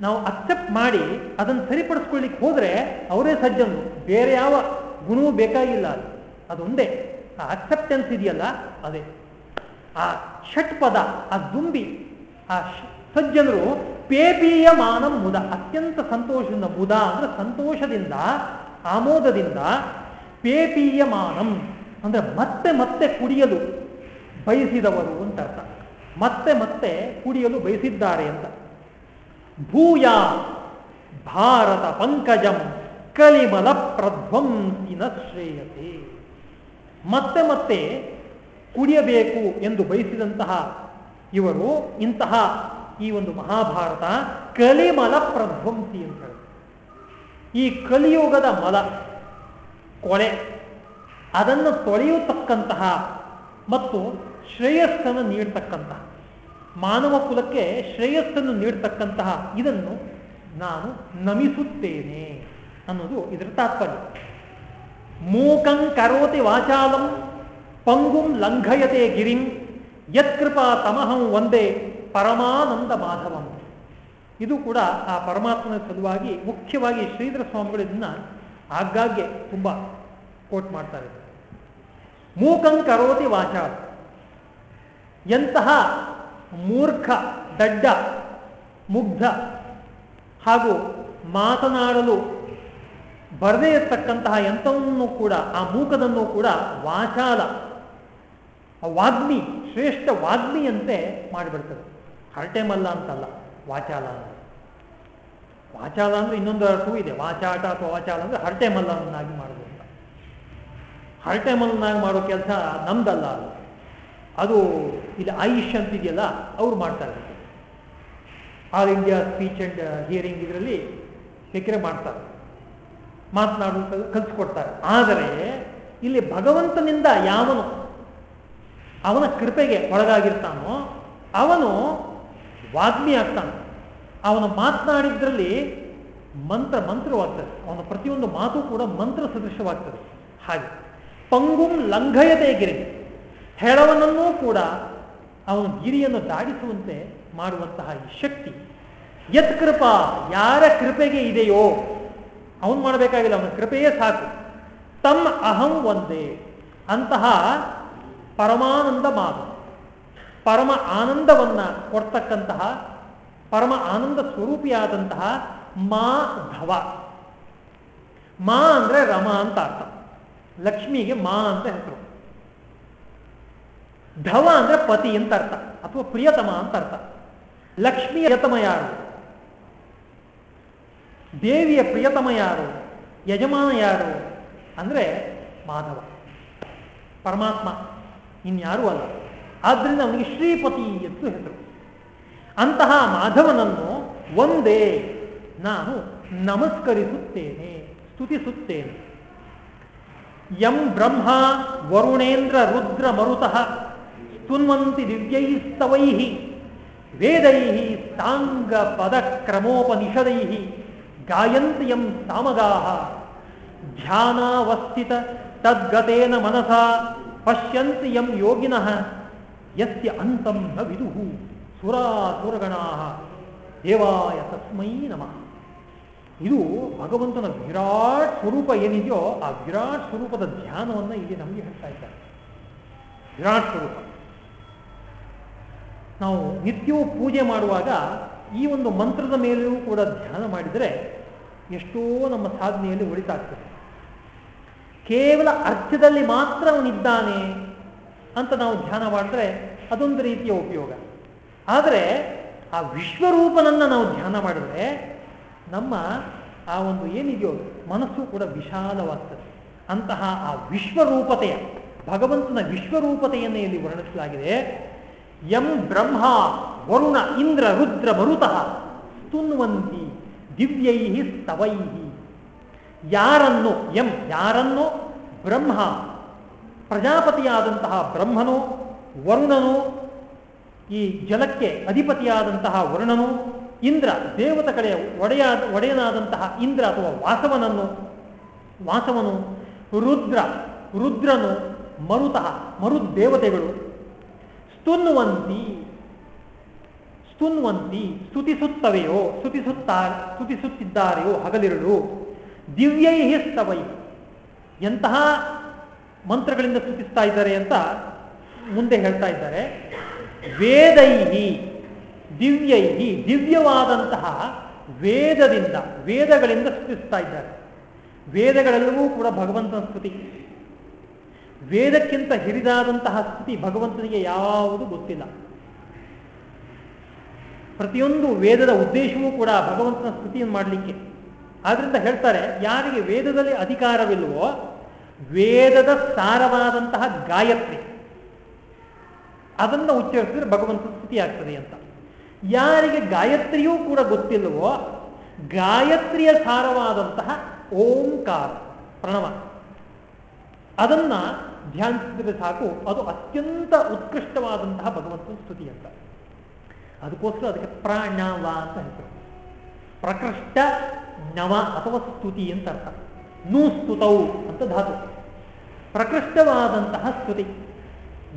ನಾವು ಅಕ್ಸೆಪ್ಟ್ ಮಾಡಿ ಅದನ್ನು ಸರಿಪಡಿಸ್ಕೊಳ್ಳಿಕ್ಕೆ ಹೋದರೆ ಅವರೇ ಸಜ್ಜನರು. ಬೇರೆ ಯಾವ ಗುಣವೂ ಬೇಕಾಗಿಲ್ಲ ಅದು. ಅದೊಂದೇ. ಆ ಅಕ್ಸೆಪ್ಟೆನ್ಸ್ ಇದೆಯಲ್ಲ, ಅದೇ. ಆ ಷಟ್ ಪದ, ಆ ದುಂಬಿ, ಆ ಸಜ್ಜನರು ಪೇಪೀಯ ಮಾನಂ ಮುದ ಅತ್ಯಂತ ಸಂತೋಷದಿಂದ ಮುದ ಅಂದ್ರೆ ಸಂತೋಷದಿಂದ, ಆಮೋದದಿಂದ ಪೇಪೀಯ ಮಾನಂ ಅಂದ್ರೆ ಮತ್ತೆ ಮತ್ತೆ ಕುಡಿಯಲು ಬಯಸಿದವರು ಅಂತ ಅರ್ಥ. ಮತ್ತೆ ಮತ್ತೆ ಕುಡಿಯಲು ಬಯಸಿದ್ದಾರೆ ಅಂತ. ಭೂಯ ಭಾರತ ಪಂಕಜಂ ಕಲಿಮಲ ಪ್ರಧ್ವಂಸಿನ ಶ್ರೇಯತೆ. ಮತ್ತೆ ಮತ್ತೆ ಕುಡಿಯಬೇಕು ಎಂದು ಬಯಸಿದಂತಹ ಇವರು ಇಂತಹ ಈ ಒಂದು ಮಹಾಭಾರತ ಕಲಿಮಲ ಪ್ರಧ್ವಂಸಿ ಅಂತ ಈ ಕಲಿಯುಗದ ಮಲ, ಕೊಳೆ, ಅದನ್ನು ತೊಳೆಯತಕ್ಕಂತಹ ಮತ್ತು ಶ್ರೇಯಸ್ಸನ್ನು ನೀಡತಕ್ಕಂತಹ ಮಾನವ ಕುಲಕ್ಕೆ ಶ್ರೇಯಸ್ಸನ್ನು ನೀಡತಕ್ಕಂತಹ ಇದನ್ನು ನಾನು ನಮಿಸುತ್ತೇನೆ ಅನ್ನೋದು ಇದರ ತಾತ್ಪರ್ಯ. ಮೂಕಂ ಕರೋತಿ ವಾಚಾಲಂ ಪಂಗುಂ ಲಂಘಯತೆ ಗಿರಿಂ ಯತ್ಕೃಪಾ ತಮಹಂ ಒಂದೇ ಪರಮಾನಂದ ಮಾಧವಂ. ಇದು ಕೂಡ ಆ ಪರಮಾತ್ಮನ ಸಲುವಾಗಿ ಮುಖ್ಯವಾಗಿ ಶ್ರೀಧರ ಸ್ವಾಮಿಗಳು ಇದನ್ನ ಆಗಾಗ್ಗೆ ತುಂಬ ಕೋಟ್ ಮಾಡ್ತಾರೆ. ಮೂಕಂ ಕರೋತಿ ವಾಚಾಲ. ಎಂತಹ ಮೂರ್ಖ, ದಡ್ಡ, ಮುಗ್ಧ ಹಾಗೂ ಮಾತನಾಡಲು ಬರದೇ ಇರತಕ್ಕಂತಹ ಯಂತ್ರವನ್ನು ಕೂಡ, ಆ ಮೂಕದನ್ನು ಕೂಡ ವಾಚಾಲ ವಾಗ್ಮಿ, ಶ್ರೇಷ್ಠ ವಾಗ್ಮಿಯಂತೆ ಮಾಡಿಬಿಡ್ತದೆ. ಹರಟೆ ಮಲ್ಲ ಅಂತಲ್ಲ, ವಾಚಾಲ ಅಂತ ವಾಚಾಲ ಅಂದ್ರೆ ಇನ್ನೊಂದು ಅರ್ಥವೂ ಇದೆ. ವಾಚಾಟ ಅಥವಾ ವಾಚಾಲ ಅಂದ್ರೆ ಹರಟೆ ಮಲ್ಲವನ್ನಾಗಿ ಮಾಡೋದು ಅಂತ. ಹರಟೆ ಮಲ್ಲನಾಗಿ ಮಾಡೋ ಕೆಲಸ ನಮ್ದಲ್ಲ ಅದು. ಅದು ಇಲ್ಲಿ ಆಯುಷ್ ಅಂತಿದೆಯಲ್ಲ, ಅವ್ರು ಮಾಡ್ತಾರೆ. All India speech and hearing ಇದರಲ್ಲಿ ಬೇಕರೆ ಮಾಡ್ತಾರೆ. ಮಾತನಾಡಲು ಕಲಿಸ್ಕೊಡ್ತಾರೆ. ಆದರೆ, ಇಲ್ಲಿ ಭಗವಂತನಿಂದ ಯಾವನು ಅವನ ಕೃಪೆಗೆ ಒಳಗಾಗಿರ್ತಾನೋ, ಅವನು ವಾಗ್ಮಿ ಆಗ್ತಾನೆ. ಅವನು ಮಾತನಾಡಿದ್ರಲ್ಲಿ ಮಂತ್ರ ಮಂತ್ರವಾಗ್ತದೆ. ಅವನ ಪ್ರತಿಯೊಂದು ಮಾತು ಕೂಡ ಮಂತ್ರ ಸದೃಶವಾಗ್ತದೆ. ಹಾಗೆ, ಪಂಗುಂ ಲಂಘಯತೆ ಗಿರಿ. ಹೆಳವನನ್ನೂ ಕೂಡ ಅವನು ಗಿರಿಯನ್ನು ದಾಟಿಸುವಂತೆ ಮಾಡುವಂತಹ ಈ ಶಕ್ತಿ. ಯತ್ ಕೃಪಾ, ಯಾರ ಕೃಪೆಗೆ ಇದೆಯೋ, ಅವನು ಮಾಡಬೇಕಾಗಿಲ್ಲ, ಅವನ ಕೃಪೆಯೇ ಸಾಕು. ತಮ್ಮ ಅಹಂ ಒಂದೇ, ಅಂತಹ ಪರಮಾನಂದ ಮಾತು ಪರಮ ಆನಂದವನ್ನ ಕೊಡ್ತಕ್ಕಂತಹ, ಪರಮ ಆನಂದ ಸ್ವರೂಪಿಯಾದಂತಹ ಮಾ ಧವ. ಮಾ ಅಂದ್ರೆ ರಮ ಅಂತ ಅರ್ಥ. ಲಕ್ಷ್ಮಿಗೆ ಮಾ ಅಂತ ಹೆಸರು. ಧವ ಅಂದ್ರೆ ಪತಿ ಅಂತ ಅರ್ಥ, ಅಥವಾ ಪ್ರಿಯತಮ ಅಂತ ಅರ್ಥ. ಲಕ್ಷ್ಮಿಯ ಪ್ರಿಯತಮ ಯಾರು? ದೇವಿಯ ಪ್ರಿಯತಮ ಯಾರು? ಯಜಮಾನ ಯಾರು? ಅಂದ್ರೆ ಮಾಧವ. ಪರಮಾತ್ಮ, ಇನ್ಯಾರೂ ಅಲ್ಲ. ಆದ್ರಿಂದ ಅವನಿಗೆ ಶ್ರೀಪತಿ ಎಂದು ಹೆಸರು. ಅಂತಹ ಮಾಧವನನ್ನು ಒಂದೇ ನಾನು ನಮಸ್ಕರಿಸುತ್ತೇನೆ, ಸ್ತುತಿಸುತ್ತೇನೆ. ಯಂ ಬ್ರಹ್ಮ ವರುಣೇಂದ್ರ ರುದ್ರ ಮರುತಃ ಸ್ತುನ್ವಂತಿ ದಿವ್ಯೈಸ್ತವೈ ವೇದೈ ಸಾಂಗ ಪದಕ್ರಮೋಪನಿಷದೈ ಗಾಯಂತಿ ಎಂ ಸಾಮಗಾ ಧ್ಯಾನಾವಸ್ಥಿತ ತದ್ಗತೇನ ಮನಸ ಪಶ್ಯಂತಿ ಯಂ ಯೋಗಿನಃ ಯಸ್ಯ ಅಂತಂ ನ ವಿದುಹು ಸುರಾಸುರಗಣಾ ದೇವಾಯ ತಸ್ಮೈ ನಮಃ ಇದು ಭಗವಂತನ ವಿರಾಟ್ ಸ್ವರೂಪ ಏನಿದೆಯೋ ಆ ವಿರಾಟ್ ಸ್ವರೂಪದ ಧ್ಯಾನವನ್ನು ಇಲ್ಲಿ ನಮಗೆ ಹೇಳ್ತಾ ಇದ್ದಾರೆ. ವಿರಾಟ್ ಸ್ವರೂಪ. ನಾವು ನಿತ್ಯವೂ ಪೂಜೆ ಮಾಡುವಾಗ ಈ ಒಂದು ಮಂತ್ರದ ಮೇಲೆಯೂ ಕೂಡ ಧ್ಯಾನ ಮಾಡಿದರೆ ಎಷ್ಟೋ ನಮ್ಮ ಸಾಧನೆಯಲ್ಲಿ ಉಳಿತಾಗ್ತದೆ ಕೇವಲ ಅರ್ಥದಲ್ಲಿ ಮಾತ್ರ ಅವನಿದ್ದಾನೆ ಅಂತ ನಾವು ಧ್ಯಾನ ಮಾಡಿದ್ರೆ ಅದೊಂದು ರೀತಿಯ ಉಪಯೋಗ. ಆದರೆ ಆ ವಿಶ್ವರೂಪನನ್ನು ನಾವು ಧ್ಯಾನ ಮಾಡಿದ್ರೆ ನಮ್ಮ ಆ ಒಂದು ಏನಿದೆಯೋ ಮನಸ್ಸು ಕೂಡ ವಿಶಾಲವಾಗ್ತದೆ. ಅಂತಹ ಆ ವಿಶ್ವರೂಪತೆಯ, ಭಗವಂತನ ವಿಶ್ವರೂಪತೆಯನ್ನು ಇಲ್ಲಿ ವರ್ಣಿಸಲಾಗಿದೆ. ಎಂ ಬ್ರಹ್ಮ ವರುಣ ಇಂದ್ರ ರುದ್ರ ಮರುತಃ. ತುನ್ವಂತಿ ದಿವ್ಯೈ ಸ್ತವೈ ಯಾರನ್ನು ಎಂ ಯಾರನ್ನು, ಬ್ರಹ್ಮ, ಪ್ರಜಾಪತಿಯಾದಂತಹ ಬ್ರಹ್ಮನು, ವರುಣನು, ಈ ಜಲಕ್ಕೆ ಅಧಿಪತಿಯಾದಂತಹ ವರುಣನು, ಇಂದ್ರ ದೇವತ ಕಡೆ ಒಡೆಯ, ಒಡೆಯನಾದಂತಹ ಇಂದ್ರ ಅಥವಾ ವಾಸವನನ್ನು, ವಾಸವನು, ರುದ್ರ, ರುದ್ರನು ಮರುತಃ ಮರುದೇವತೆಗಳು. ಸ್ತುನ್ವಂತಿ. ಸ್ತುನ್ವಂತಿ, ಸ್ತುತಿಸುತ್ತವೆಯೋ, ಸ್ತುತಿಸುತ್ತಾ, ಸ್ತುತಿಸುತ್ತಿದ್ದಾರೆಯೋ ಹಗಲಿರುಳು ದಿವ್ಯೈ ಸ್ತವೈ. ಎಂತಹ ಮಂತ್ರಗಳಿಂದ ಸ್ತುತಿಸ್ತಾ ಇದ್ದಾರೆ ಅಂತ ಮುಂದೆ ಹೇಳ್ತಾ ಇದ್ದಾರೆ. ವೇದೈಹಿ, ದಿವ್ಯೈಹಿ, ದಿವ್ಯವಾದಂತಹ ವೇದದಿಂದ, ವೇದಗಳಿಂದ ಸ್ತುತಿಸ್ತಾ ಇದ್ದಾರೆ. ವೇದಗಳೆಲ್ಲವೂ ಕೂಡ ಭಗವಂತನ ಸ್ತುತಿ. ವೇದಕ್ಕಿಂತ ಹಿರಿದಾದಂತಹ ಸ್ಥಿತಿ ಭಗವಂತನಿಗೆ ಯಾವುದು ಗೊತ್ತಿಲ್ಲ. ಪ್ರತಿಯೊಂದು ವೇದದ ಉದ್ದೇಶವೂ ಕೂಡ ಭಗವಂತನ ಸ್ತುತಿಯನ್ನು ಮಾಡಲಿಕ್ಕೆ. ಆದ್ರಿಂದ ಹೇಳ್ತಾರೆ, ಯಾರಿಗೆ ವೇದದಲ್ಲಿ ಅಧಿಕಾರವಿಲ್ವೋ ವೇದದ ಸಾರವಾದಂತಹ ಗಾಯತ್ರಿ, ಅದನ್ನು ಉಚ್ಚರಿಸಿದ್ರೆ ಭಗವಂತನ ಸ್ತುತಿ ಆಗ್ತದೆ ಅಂತ. ಯಾರಿಗೆ ಗಾಯತ್ರಿಯೂ ಕೂಡ ಗೊತ್ತಿಲ್ಲವೋ ಗಾಯತ್ರಿಯ ಸಾರವಾದಂತಹ ಓಂಕಾರ, ಪ್ರಣವ, ಅದನ್ನ ಧ್ಯಾನಿಸಿದ್ರೆ ಸಾಕು. ಅದು ಅತ್ಯಂತ ಉತ್ಕೃಷ್ಟವಾದಂತಹ ಭಗವಂತನ ಸ್ತುತಿ ಅಂತ. ಅದಕ್ಕೋಸ್ಕರ ಅದಕ್ಕೆ ಪ್ರಾಣವ ಅಂತ ಹೆಸರು ಪ್ರಕೃಷ್ಟ ನವ ಅಥವಾ ಸ್ತುತಿ ಅಂತ ಅರ್ಥ. ನೂ ಸ್ತುತೌ ಅಂತ ಧಾತು. ಪ್ರಕೃಷ್ಟವಾದಂತಹ ಸ್ತುತಿ.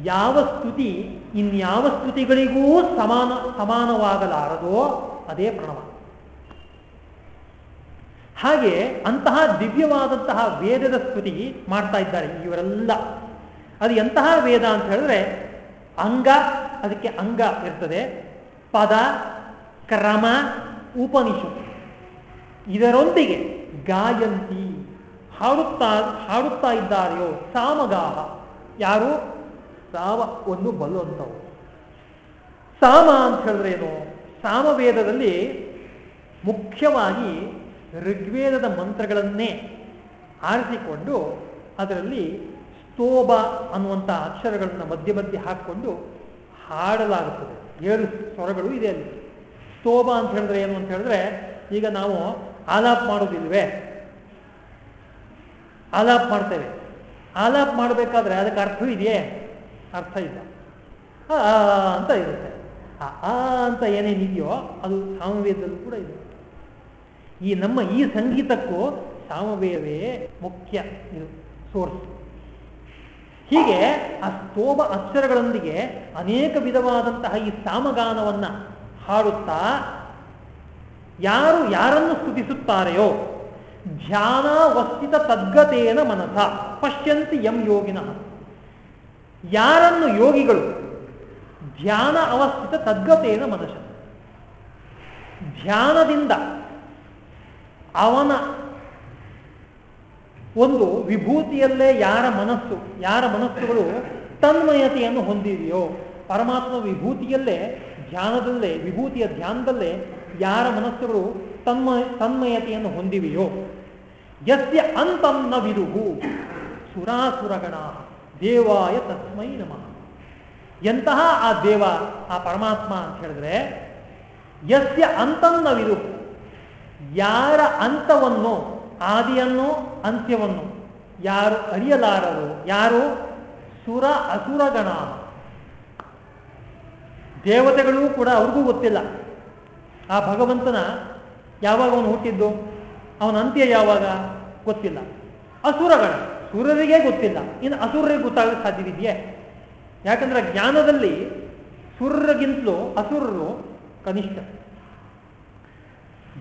ಯಾವ ಸ್ತುತಿ, ಇನ್ಯಾವ ಸ್ತುತಿಗಳಿಗೂ ಸಮಾನ, ಸಮಾನವಾಗಲಾರದೋ ಅದೇ ಪ್ರಣವ. ಹಾಗೆ ಅಂತಹ ದಿವ್ಯವಾದಂತಹ ವೇದದ ಸ್ತುತಿ ಮಾಡ್ತಾ ಇದ್ದಾರೆ ಇವರೆಲ್ಲ. ಅದು ಎಂತಹ ವೇದ ಅಂತ ಹೇಳಿದ್ರೆ ಅಂಗ, ಅದಕ್ಕೆ ಅಂಗ ಇರ್ತದೆ. ಪದ, ಕ್ರಮ ಉಪನಿಷತ್ ಇದರೊಂದಿಗೆ ಗಾಯಂತಿ, ಹಾಡುತ್ತಾ ಹಾಡುತ್ತಾ ಇದ್ದಾರೆಯೋ ಸಾಮಗಾಹ. ಯಾರು? ಸಾಮವನ್ನು ಬಲ್ಲುವಂಥವು ಸಾಮ ಅಂತ ಹೇಳಿದ್ರೆ ಏನು? ಸಾಮವೇದದಲ್ಲಿ ಮುಖ್ಯವಾಗಿ ಋಗ್ವೇದದ ಮಂತ್ರಗಳನ್ನೇ ಆರಿಸಿಕೊಂಡು ಅದರಲ್ಲಿ ಸ್ತೋಭ ಅನ್ನುವಂಥ ಅಕ್ಷರಗಳನ್ನು ಮಧ್ಯೆ ಮಧ್ಯೆ ಹಾಕಿಕೊಂಡು ಹಾಡಲಾಗುತ್ತದೆ. ಏಳು ಸ್ವರಗಳು ಇದೆ ಅಲ್ಲಿ. ಸ್ತೋಭ ಅಂತ ಹೇಳಿದ್ರೆ ಏನು ಅಂತ ಹೇಳಿದ್ರೆ ಈಗ ನಾವು ಆಲಾಪ್ ಮಾಡೋದಿಲ್ವೇ ಆಲಾಪ್ ಮಾಡ್ತೇವೆ. ಆಲಾಪ್ ಮಾಡಬೇಕಾದ್ರೆ ಅದಕ್ಕೆ ಅರ್ಥ ಇದೆಯೇ? ಅರ್ಥ ಇಲ್ಲ. ಅಂತ ಇರುತ್ತೆ. ಆ ಅಂತ ಏನೇನಿದೆಯೋ ಅದು ಸಾಮವೇದದಲ್ಲೂ ಕೂಡ ಇದೆ. ಈ ನಮ್ಮ ಈ ಸಂಗೀತಕ್ಕೂ ಸಾಮವೇವೇ ಮುಖ್ಯ ಇದು ಸೋರ್ಸ್. ಹೀಗೆ ಆ ಸ್ತೋಭ ಅಕ್ಷರಗಳೊಂದಿಗೆ ಅನೇಕ ವಿಧವಾದಂತಹ ಈ ಸಾಮಗಾನವನ್ನ ಹಾಡುತ್ತಾ ಯಾರು ಯಾರನ್ನು ಸ್ತುತಿಸುತ್ತಾರೆಯೋ ಧ್ಯಾನ ವಸ್ತಿತ ತದ್ಗತೇನ ಮನಸ ಪಶ್ಯಂತಿ ಯಂ ಯೋಗಿನ. ಯಾರನ್ನು ಯೋಗಿಗಳು ಧ್ಯಾನ ಅವಸ್ಥಿತ ತದ್ಗತೇನ ಮನಸ. ಧ್ಯಾನದಿಂದ ಅವನ ಒಂದು ವಿಭೂತಿಯಲ್ಲೇ ಯಾರ ಮನಸ್ಸು, ಯಾರ ಮನಸ್ಸುಗಳು ತನ್ಮಯತೆಯನ್ನು ಹೊಂದಿದೆಯೋ, ಪರಮಾತ್ಮ ವಿಭೂತಿಯಲ್ಲೇ, ಧ್ಯಾನದಲ್ಲೇ, ವಿಭೂತಿಯ ಧ್ಯಾನದಲ್ಲೇ ಯಾರ ಮನಸ್ಸುಗಳು ತನ್ಮ ತನ್ಮಯತೆಯನ್ನು ಹೊಂದಿವೆಯೋ. ಯಸ್ಯ ಅಂತನ್ನ ವಿದುಹು ಸುರಾಸುರಗಣ, ದೇವಾಯ ತಸ್ಮೈ ನಮಃ. ಎಂತಹ ಆ ದೇವ, ಆ ಪರಮಾತ್ಮ ಅಂತ ಹೇಳಿದ್ರೆ, ಯಸ್ಯ ಅಂತನ್ನ ವಿದುಹು ಯಾರ ಅಂತವನ್ನು, ಆದಿಯನ್ನು, ಅಂತ್ಯವನ್ನು ಯಾರು ಅರಿಯಲಾರರು, ಯಾರು? ಸುರ ಅಸುರಗಣ. ದೇವತೆಗಳು ಕೂಡ ಅವ್ರಿಗೂ ಗೊತ್ತಿಲ್ಲ. ಆ ಭಗವಂತನ ಯಾವಾಗ ಅವನು ಹುಟ್ಟಿದ್ದು? ಅವನ ಅಂತ್ಯ ಯಾವಾಗ? ಗೊತ್ತಿಲ್ಲ. ಅಸುರಗಣ, ಸುರರಿಗೆ ಗೊತ್ತಿಲ್ಲ. ಇನ್ನು ಅಸುರರಿಗೆ ಗೊತ್ತಾಗಕ್ಕೆ ಸಾಧ್ಯವಿದೆಯೇ? ಯಾಕಂದ್ರೆ ಜ್ಞಾನದಲ್ಲಿ ಸುರರಿಗಿಂತಲೂ ಅಸುರರು ಕನಿಷ್ಠ.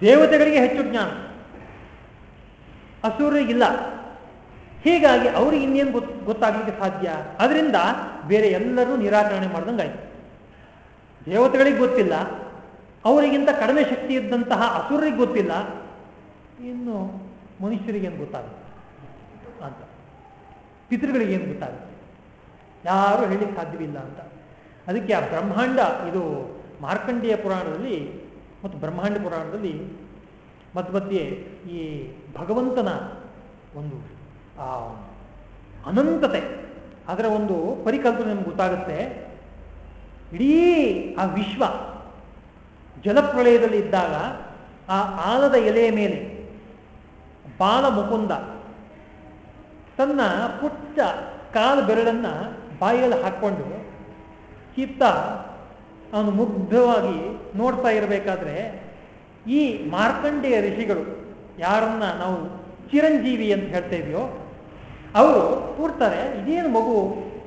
ದೇವತೆಗಳಿಗೆ ಹೆಚ್ಚು ಜ್ಞಾನ. ಅಸುರರಿಗಿಲ್ಲ ಹೀಗಾಗಿ ಅವ್ರಿಗೆ ಇನ್ನೇನು ಗೊತ್ತು ಗೊತ್ತಾಗಲಿಕ್ಕೆ ಸಾಧ್ಯ? ಅದರಿಂದ ಬೇರೆ ಎಲ್ಲರೂ ನಿರಾಕರಣೆ ಮಾಡ್ದಂಗಾಯ್ತು. ದೇವತೆಗಳಿಗೆ ಗೊತ್ತಿಲ್ಲ. ಅವರಿಗಿಂತ ಕಡಿಮೆ ಶಕ್ತಿ ಇದ್ದಂತಹ ಅಸುರರಿಗೆ ಗೊತ್ತಿಲ್ಲ. ಇನ್ನು ಮನುಷ್ಯರಿಗೇನು ಗೊತ್ತಾಗುತ್ತೆ? ಅಂತ. ಪಿತೃಗಳಿಗೇನು ಗೊತ್ತಾಗುತ್ತೆ? ಯಾರು ಹೇಳಿಕ್ಕೆ ಸಾಧ್ಯವಿಲ್ಲ ಅಂತ. ಅದಕ್ಕೆ ಆ ಬ್ರಹ್ಮಾಂಡ, ಇದು ಮಾರ್ಕಂಡೇಯ ಪುರಾಣದಲ್ಲಿ ಮತ್ತು ಬ್ರಹ್ಮಾಂಡ ಪುರಾಣದಲ್ಲಿ ಮಧ್ಯ ಈ ಭಗವಂತನ ಒಂದು, ಆ, ಅನಂತತೆ, ಅದರ ಒಂದು ಪರಿಕಲ್ಪನೆ ನಮ್ಗೆ ಗೊತ್ತಾಗುತ್ತೆ. ಇಡೀ ಆ ವಿಶ್ವ ಜಲಪ್ರಳಯದಲ್ಲಿ ಇದ್ದಾಗ ಆ ಆಲದ ಎಲೆಯ ಮೇಲೆ ಬಾಲ ಮುಕುಂದ ತನ್ನ ಪುಟ್ಟ ಕಾಲು ಬೆರಳನ್ನ ಬಾಯಿಯಲ್ಲಿ ಹಾಕ್ಕೊಂಡು ಕಿತ್ತ ಅವನು ಮುಗ್ಧವಾಗಿ ನೋಡ್ತಾ ಇರಬೇಕಾದ್ರೆ ಈ ಮಾರ್ಕಂಡೇಯ ಋಷಿಗಳು ಯಾರನ್ನ ನಾವು ಚಿರಂಜೀವಿ ಅಂತ ಹೇಳ್ತಾ ಇದೆಯೋ, ಅವರು ಕೂಡ್ತಾರೆ ಇದೇನು ಮಗು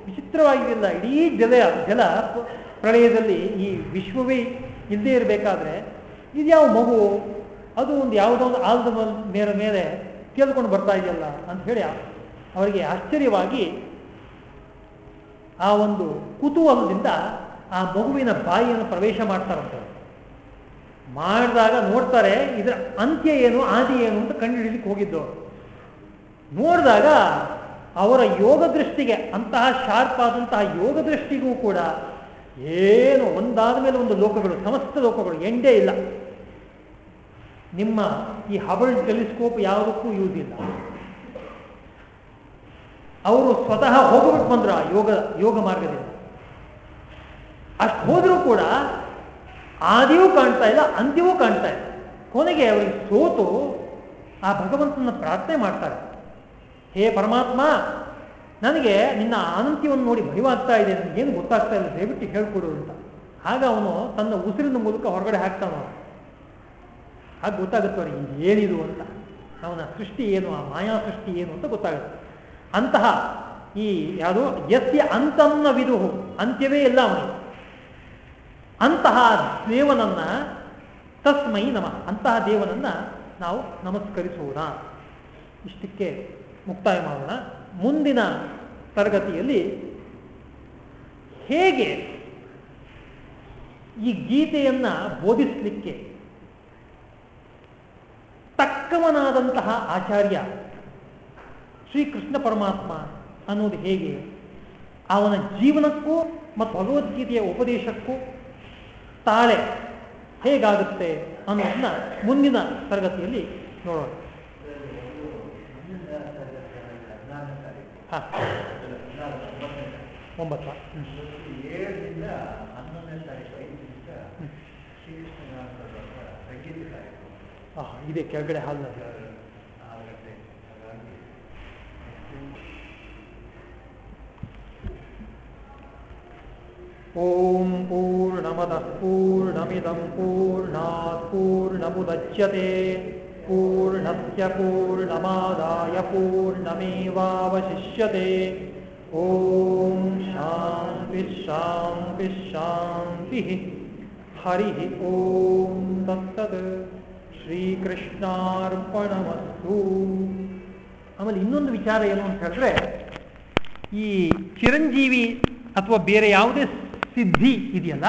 ವಿಚಿತ್ರವಾಗಿರಲಿಲ್ಲ ಇಡೀ ಜಲ ಜಲ ಪ್ರಳಯದಲ್ಲಿ ಈ ವಿಶ್ವವೇ ಇಲ್ಲದೇ ಇರಬೇಕಾದ್ರೆ ಇದ್ಯಾವ ಮಗು? ಅದು ಒಂದು ಯಾವುದೋ ಒಂದು ಆಲದ ಮೇಲೆ ಮೇಲೆ ಕೇಳ್ಕೊಂಡು ಬರ್ತಾ ಇದೆಯಲ್ಲ ಅಂತ ಹೇಳಿ ಅವರಿಗೆ ಆಶ್ಚರ್ಯವಾಗಿ ಆ ಒಂದು ಕುತೂಹಲದಿಂದ ಆ ಮಗುವಿನ ಬಾಯಿಯನ್ನು ಪ್ರವೇಶ ಮಾಡ್ತಾರಂತೆ. ಮಾಡಿದಾಗ ನೋಡ್ತಾರೆ ಇದರ ಅಂತ್ಯ ಏನು, ಆದಿ ಏನು ಅಂತ ಕಂಡುಹಿಡಿಲಿಕ್ಕೆ ಹೋಗಿದ್ದು. ನೋಡಿದಾಗ ಅವರ ಯೋಗ ದೃಷ್ಟಿಗೆ, ಅಂತಹ ಶಾರ್ಪ್ ಆದಂತಹ ಯೋಗ ದೃಷ್ಟಿಗೂ ಕೂಡ ಏನು ಒಂದಾದ ಮೇಲೆ ಒಂದು ಲೋಕಗಳು, ಸಮಸ್ತ ಲೋಕಗಳು, ಎಂಡೇ ಇಲ್ಲ. ನಿಮ್ಮ ಈ ಹಬಲ್ ಟೆಲಿಸ್ಕೋಪ್ ಯಾವುದಕ್ಕೂ ಯೂಸ್ ಇಲ್ಲ. ಅವರು ಸ್ವತಃ ಹೋಗ್ಬಿಟ್ಟು ಬಂದ್ರ ಯೋಗ ಯೋಗ ಮಾರ್ಗದಿಂದ. ಅಷ್ಟು ಹೋದರೂ ಕೂಡ ಆದಿಯೂ ಕಾಣ್ತಾ ಇಲ್ಲ, ಅಂತ್ಯವೂ ಕಾಣ್ತಾ ಇಲ್ಲ. ಕೊನೆಗೆ ಅವರಿಗೆ ಸೋತು ಆ ಭಗವಂತನ ಪ್ರಾರ್ಥನೆ ಮಾಡ್ತಾರೆ. ಹೇ ಪರಮಾತ್ಮ, ನನಗೆ ನಿನ್ನ ಆನಂತ್ಯವನ್ನು ನೋಡಿ ಭಯವಾಗ್ತಾ ಇದೆ ಏನು ಗೊತ್ತಾಗ್ತಾ ಇಲ್ಲ, ದಯವಿಟ್ಟು ಹೇಳ್ಕೊಡು ಅಂತ. ಆಗ ಅವನು ತನ್ನ ಉಸಿರಿನ ಮೂಲಕ ಹೊರಗಡೆ ಹಾಕ್ತಾನ ಹಾಗೆ ಗೊತ್ತಾಗುತ್ತೆ ಅವ್ರಿಗೆ ಏನಿದು ಅಂತ. ಅವನ ಸೃಷ್ಟಿ ಏನು, ಆ ಮಾಯಾ ಸೃಷ್ಟಿ ಏನು ಅಂತ ಗೊತ್ತಾಗುತ್ತೆ. ಅಂತಹ ಈ ಯಾವುದು ಯಸ್ಯ ಅಂತನ್ನ ವಿಧು ಅಂತ್ಯವೇ ಇಲ್ಲ ಅವನಿಗೆ. ಅಂತಹ ದೇವನನ್ನ ತಸ್ಮೈ ನಮ. ಅಂತಹ ದೇವನನ್ನ ನಾವು ನಮಸ್ಕರಿಸೋಣ ಇಷ್ಟಕ್ಕೆ ಮುಕ್ತಾಯ ಮಾಡೋಣ. ಮುಂದಿನ ತರಗತಿಯಲ್ಲಿ ಹೇಗೆ ಈ ಗೀತೆಯನ್ನ ಬೋಧಿಸಲಿಕ್ಕೆ ತಕ್ಕವನಾದಂತಹ ಆಚಾರ್ಯ ಶ್ರೀಕೃಷ್ಣ ಪರಮಾತ್ಮ ಅನ್ನೋದು ಹೇಗೆ? ಅವನ ಜೀವನಕ್ಕೂ ಮತ್ತು ಭಗವದ್ಗೀತೆಯ ಉಪದೇಶಕ್ಕೂ ತಾಳೆ ಹೇಗಾಗುತ್ತೆ ಅನ್ನೋದನ್ನ ಮುಂದಿನ ತರಗತಿಯಲ್ಲಿ ನೋಡೋಣ. ಹಾಂ. ಒಂಬತ್ತ? ಏಳರಿಂದ ಹನ್ನೊಂದನೇ ಇದೆ ಕೆಳಗಡೆ ಹಾಲ್ನಲ್ಲಿ ಆರು ಗಂಟೆ ಹಾಗಾಗಿ ಓಂ ಪೂರ್ಣಮದಃ ಪೂರ್ಣಮಿದಂ ಪೂರ್ಣಾತ್ ಪೂರ್ಣಮುದಚ್ಯತೆ पूर्णस्य पूर्णमादाय पूर्णमेवावशिष्यते ॐ शान्तिः शान्तिः शान्तिः हरिः ॐ तत्तत् ಶ್ರೀಕೃಷ್ಣಾರ್ಪಣಮಸ್ತು ಆಮೇಲೆ ಇನ್ನೊಂದು ವಿಚಾರ ಏನು ಅಂತ ಹೇಳಿದ್ರೆ ಈ ಚಿರಂಜೀವಿ ಅಥವಾ ಬೇರೆ ಯಾವುದೇ ಸಿದ್ಧಿ ಇದೆಯಲ್ಲ?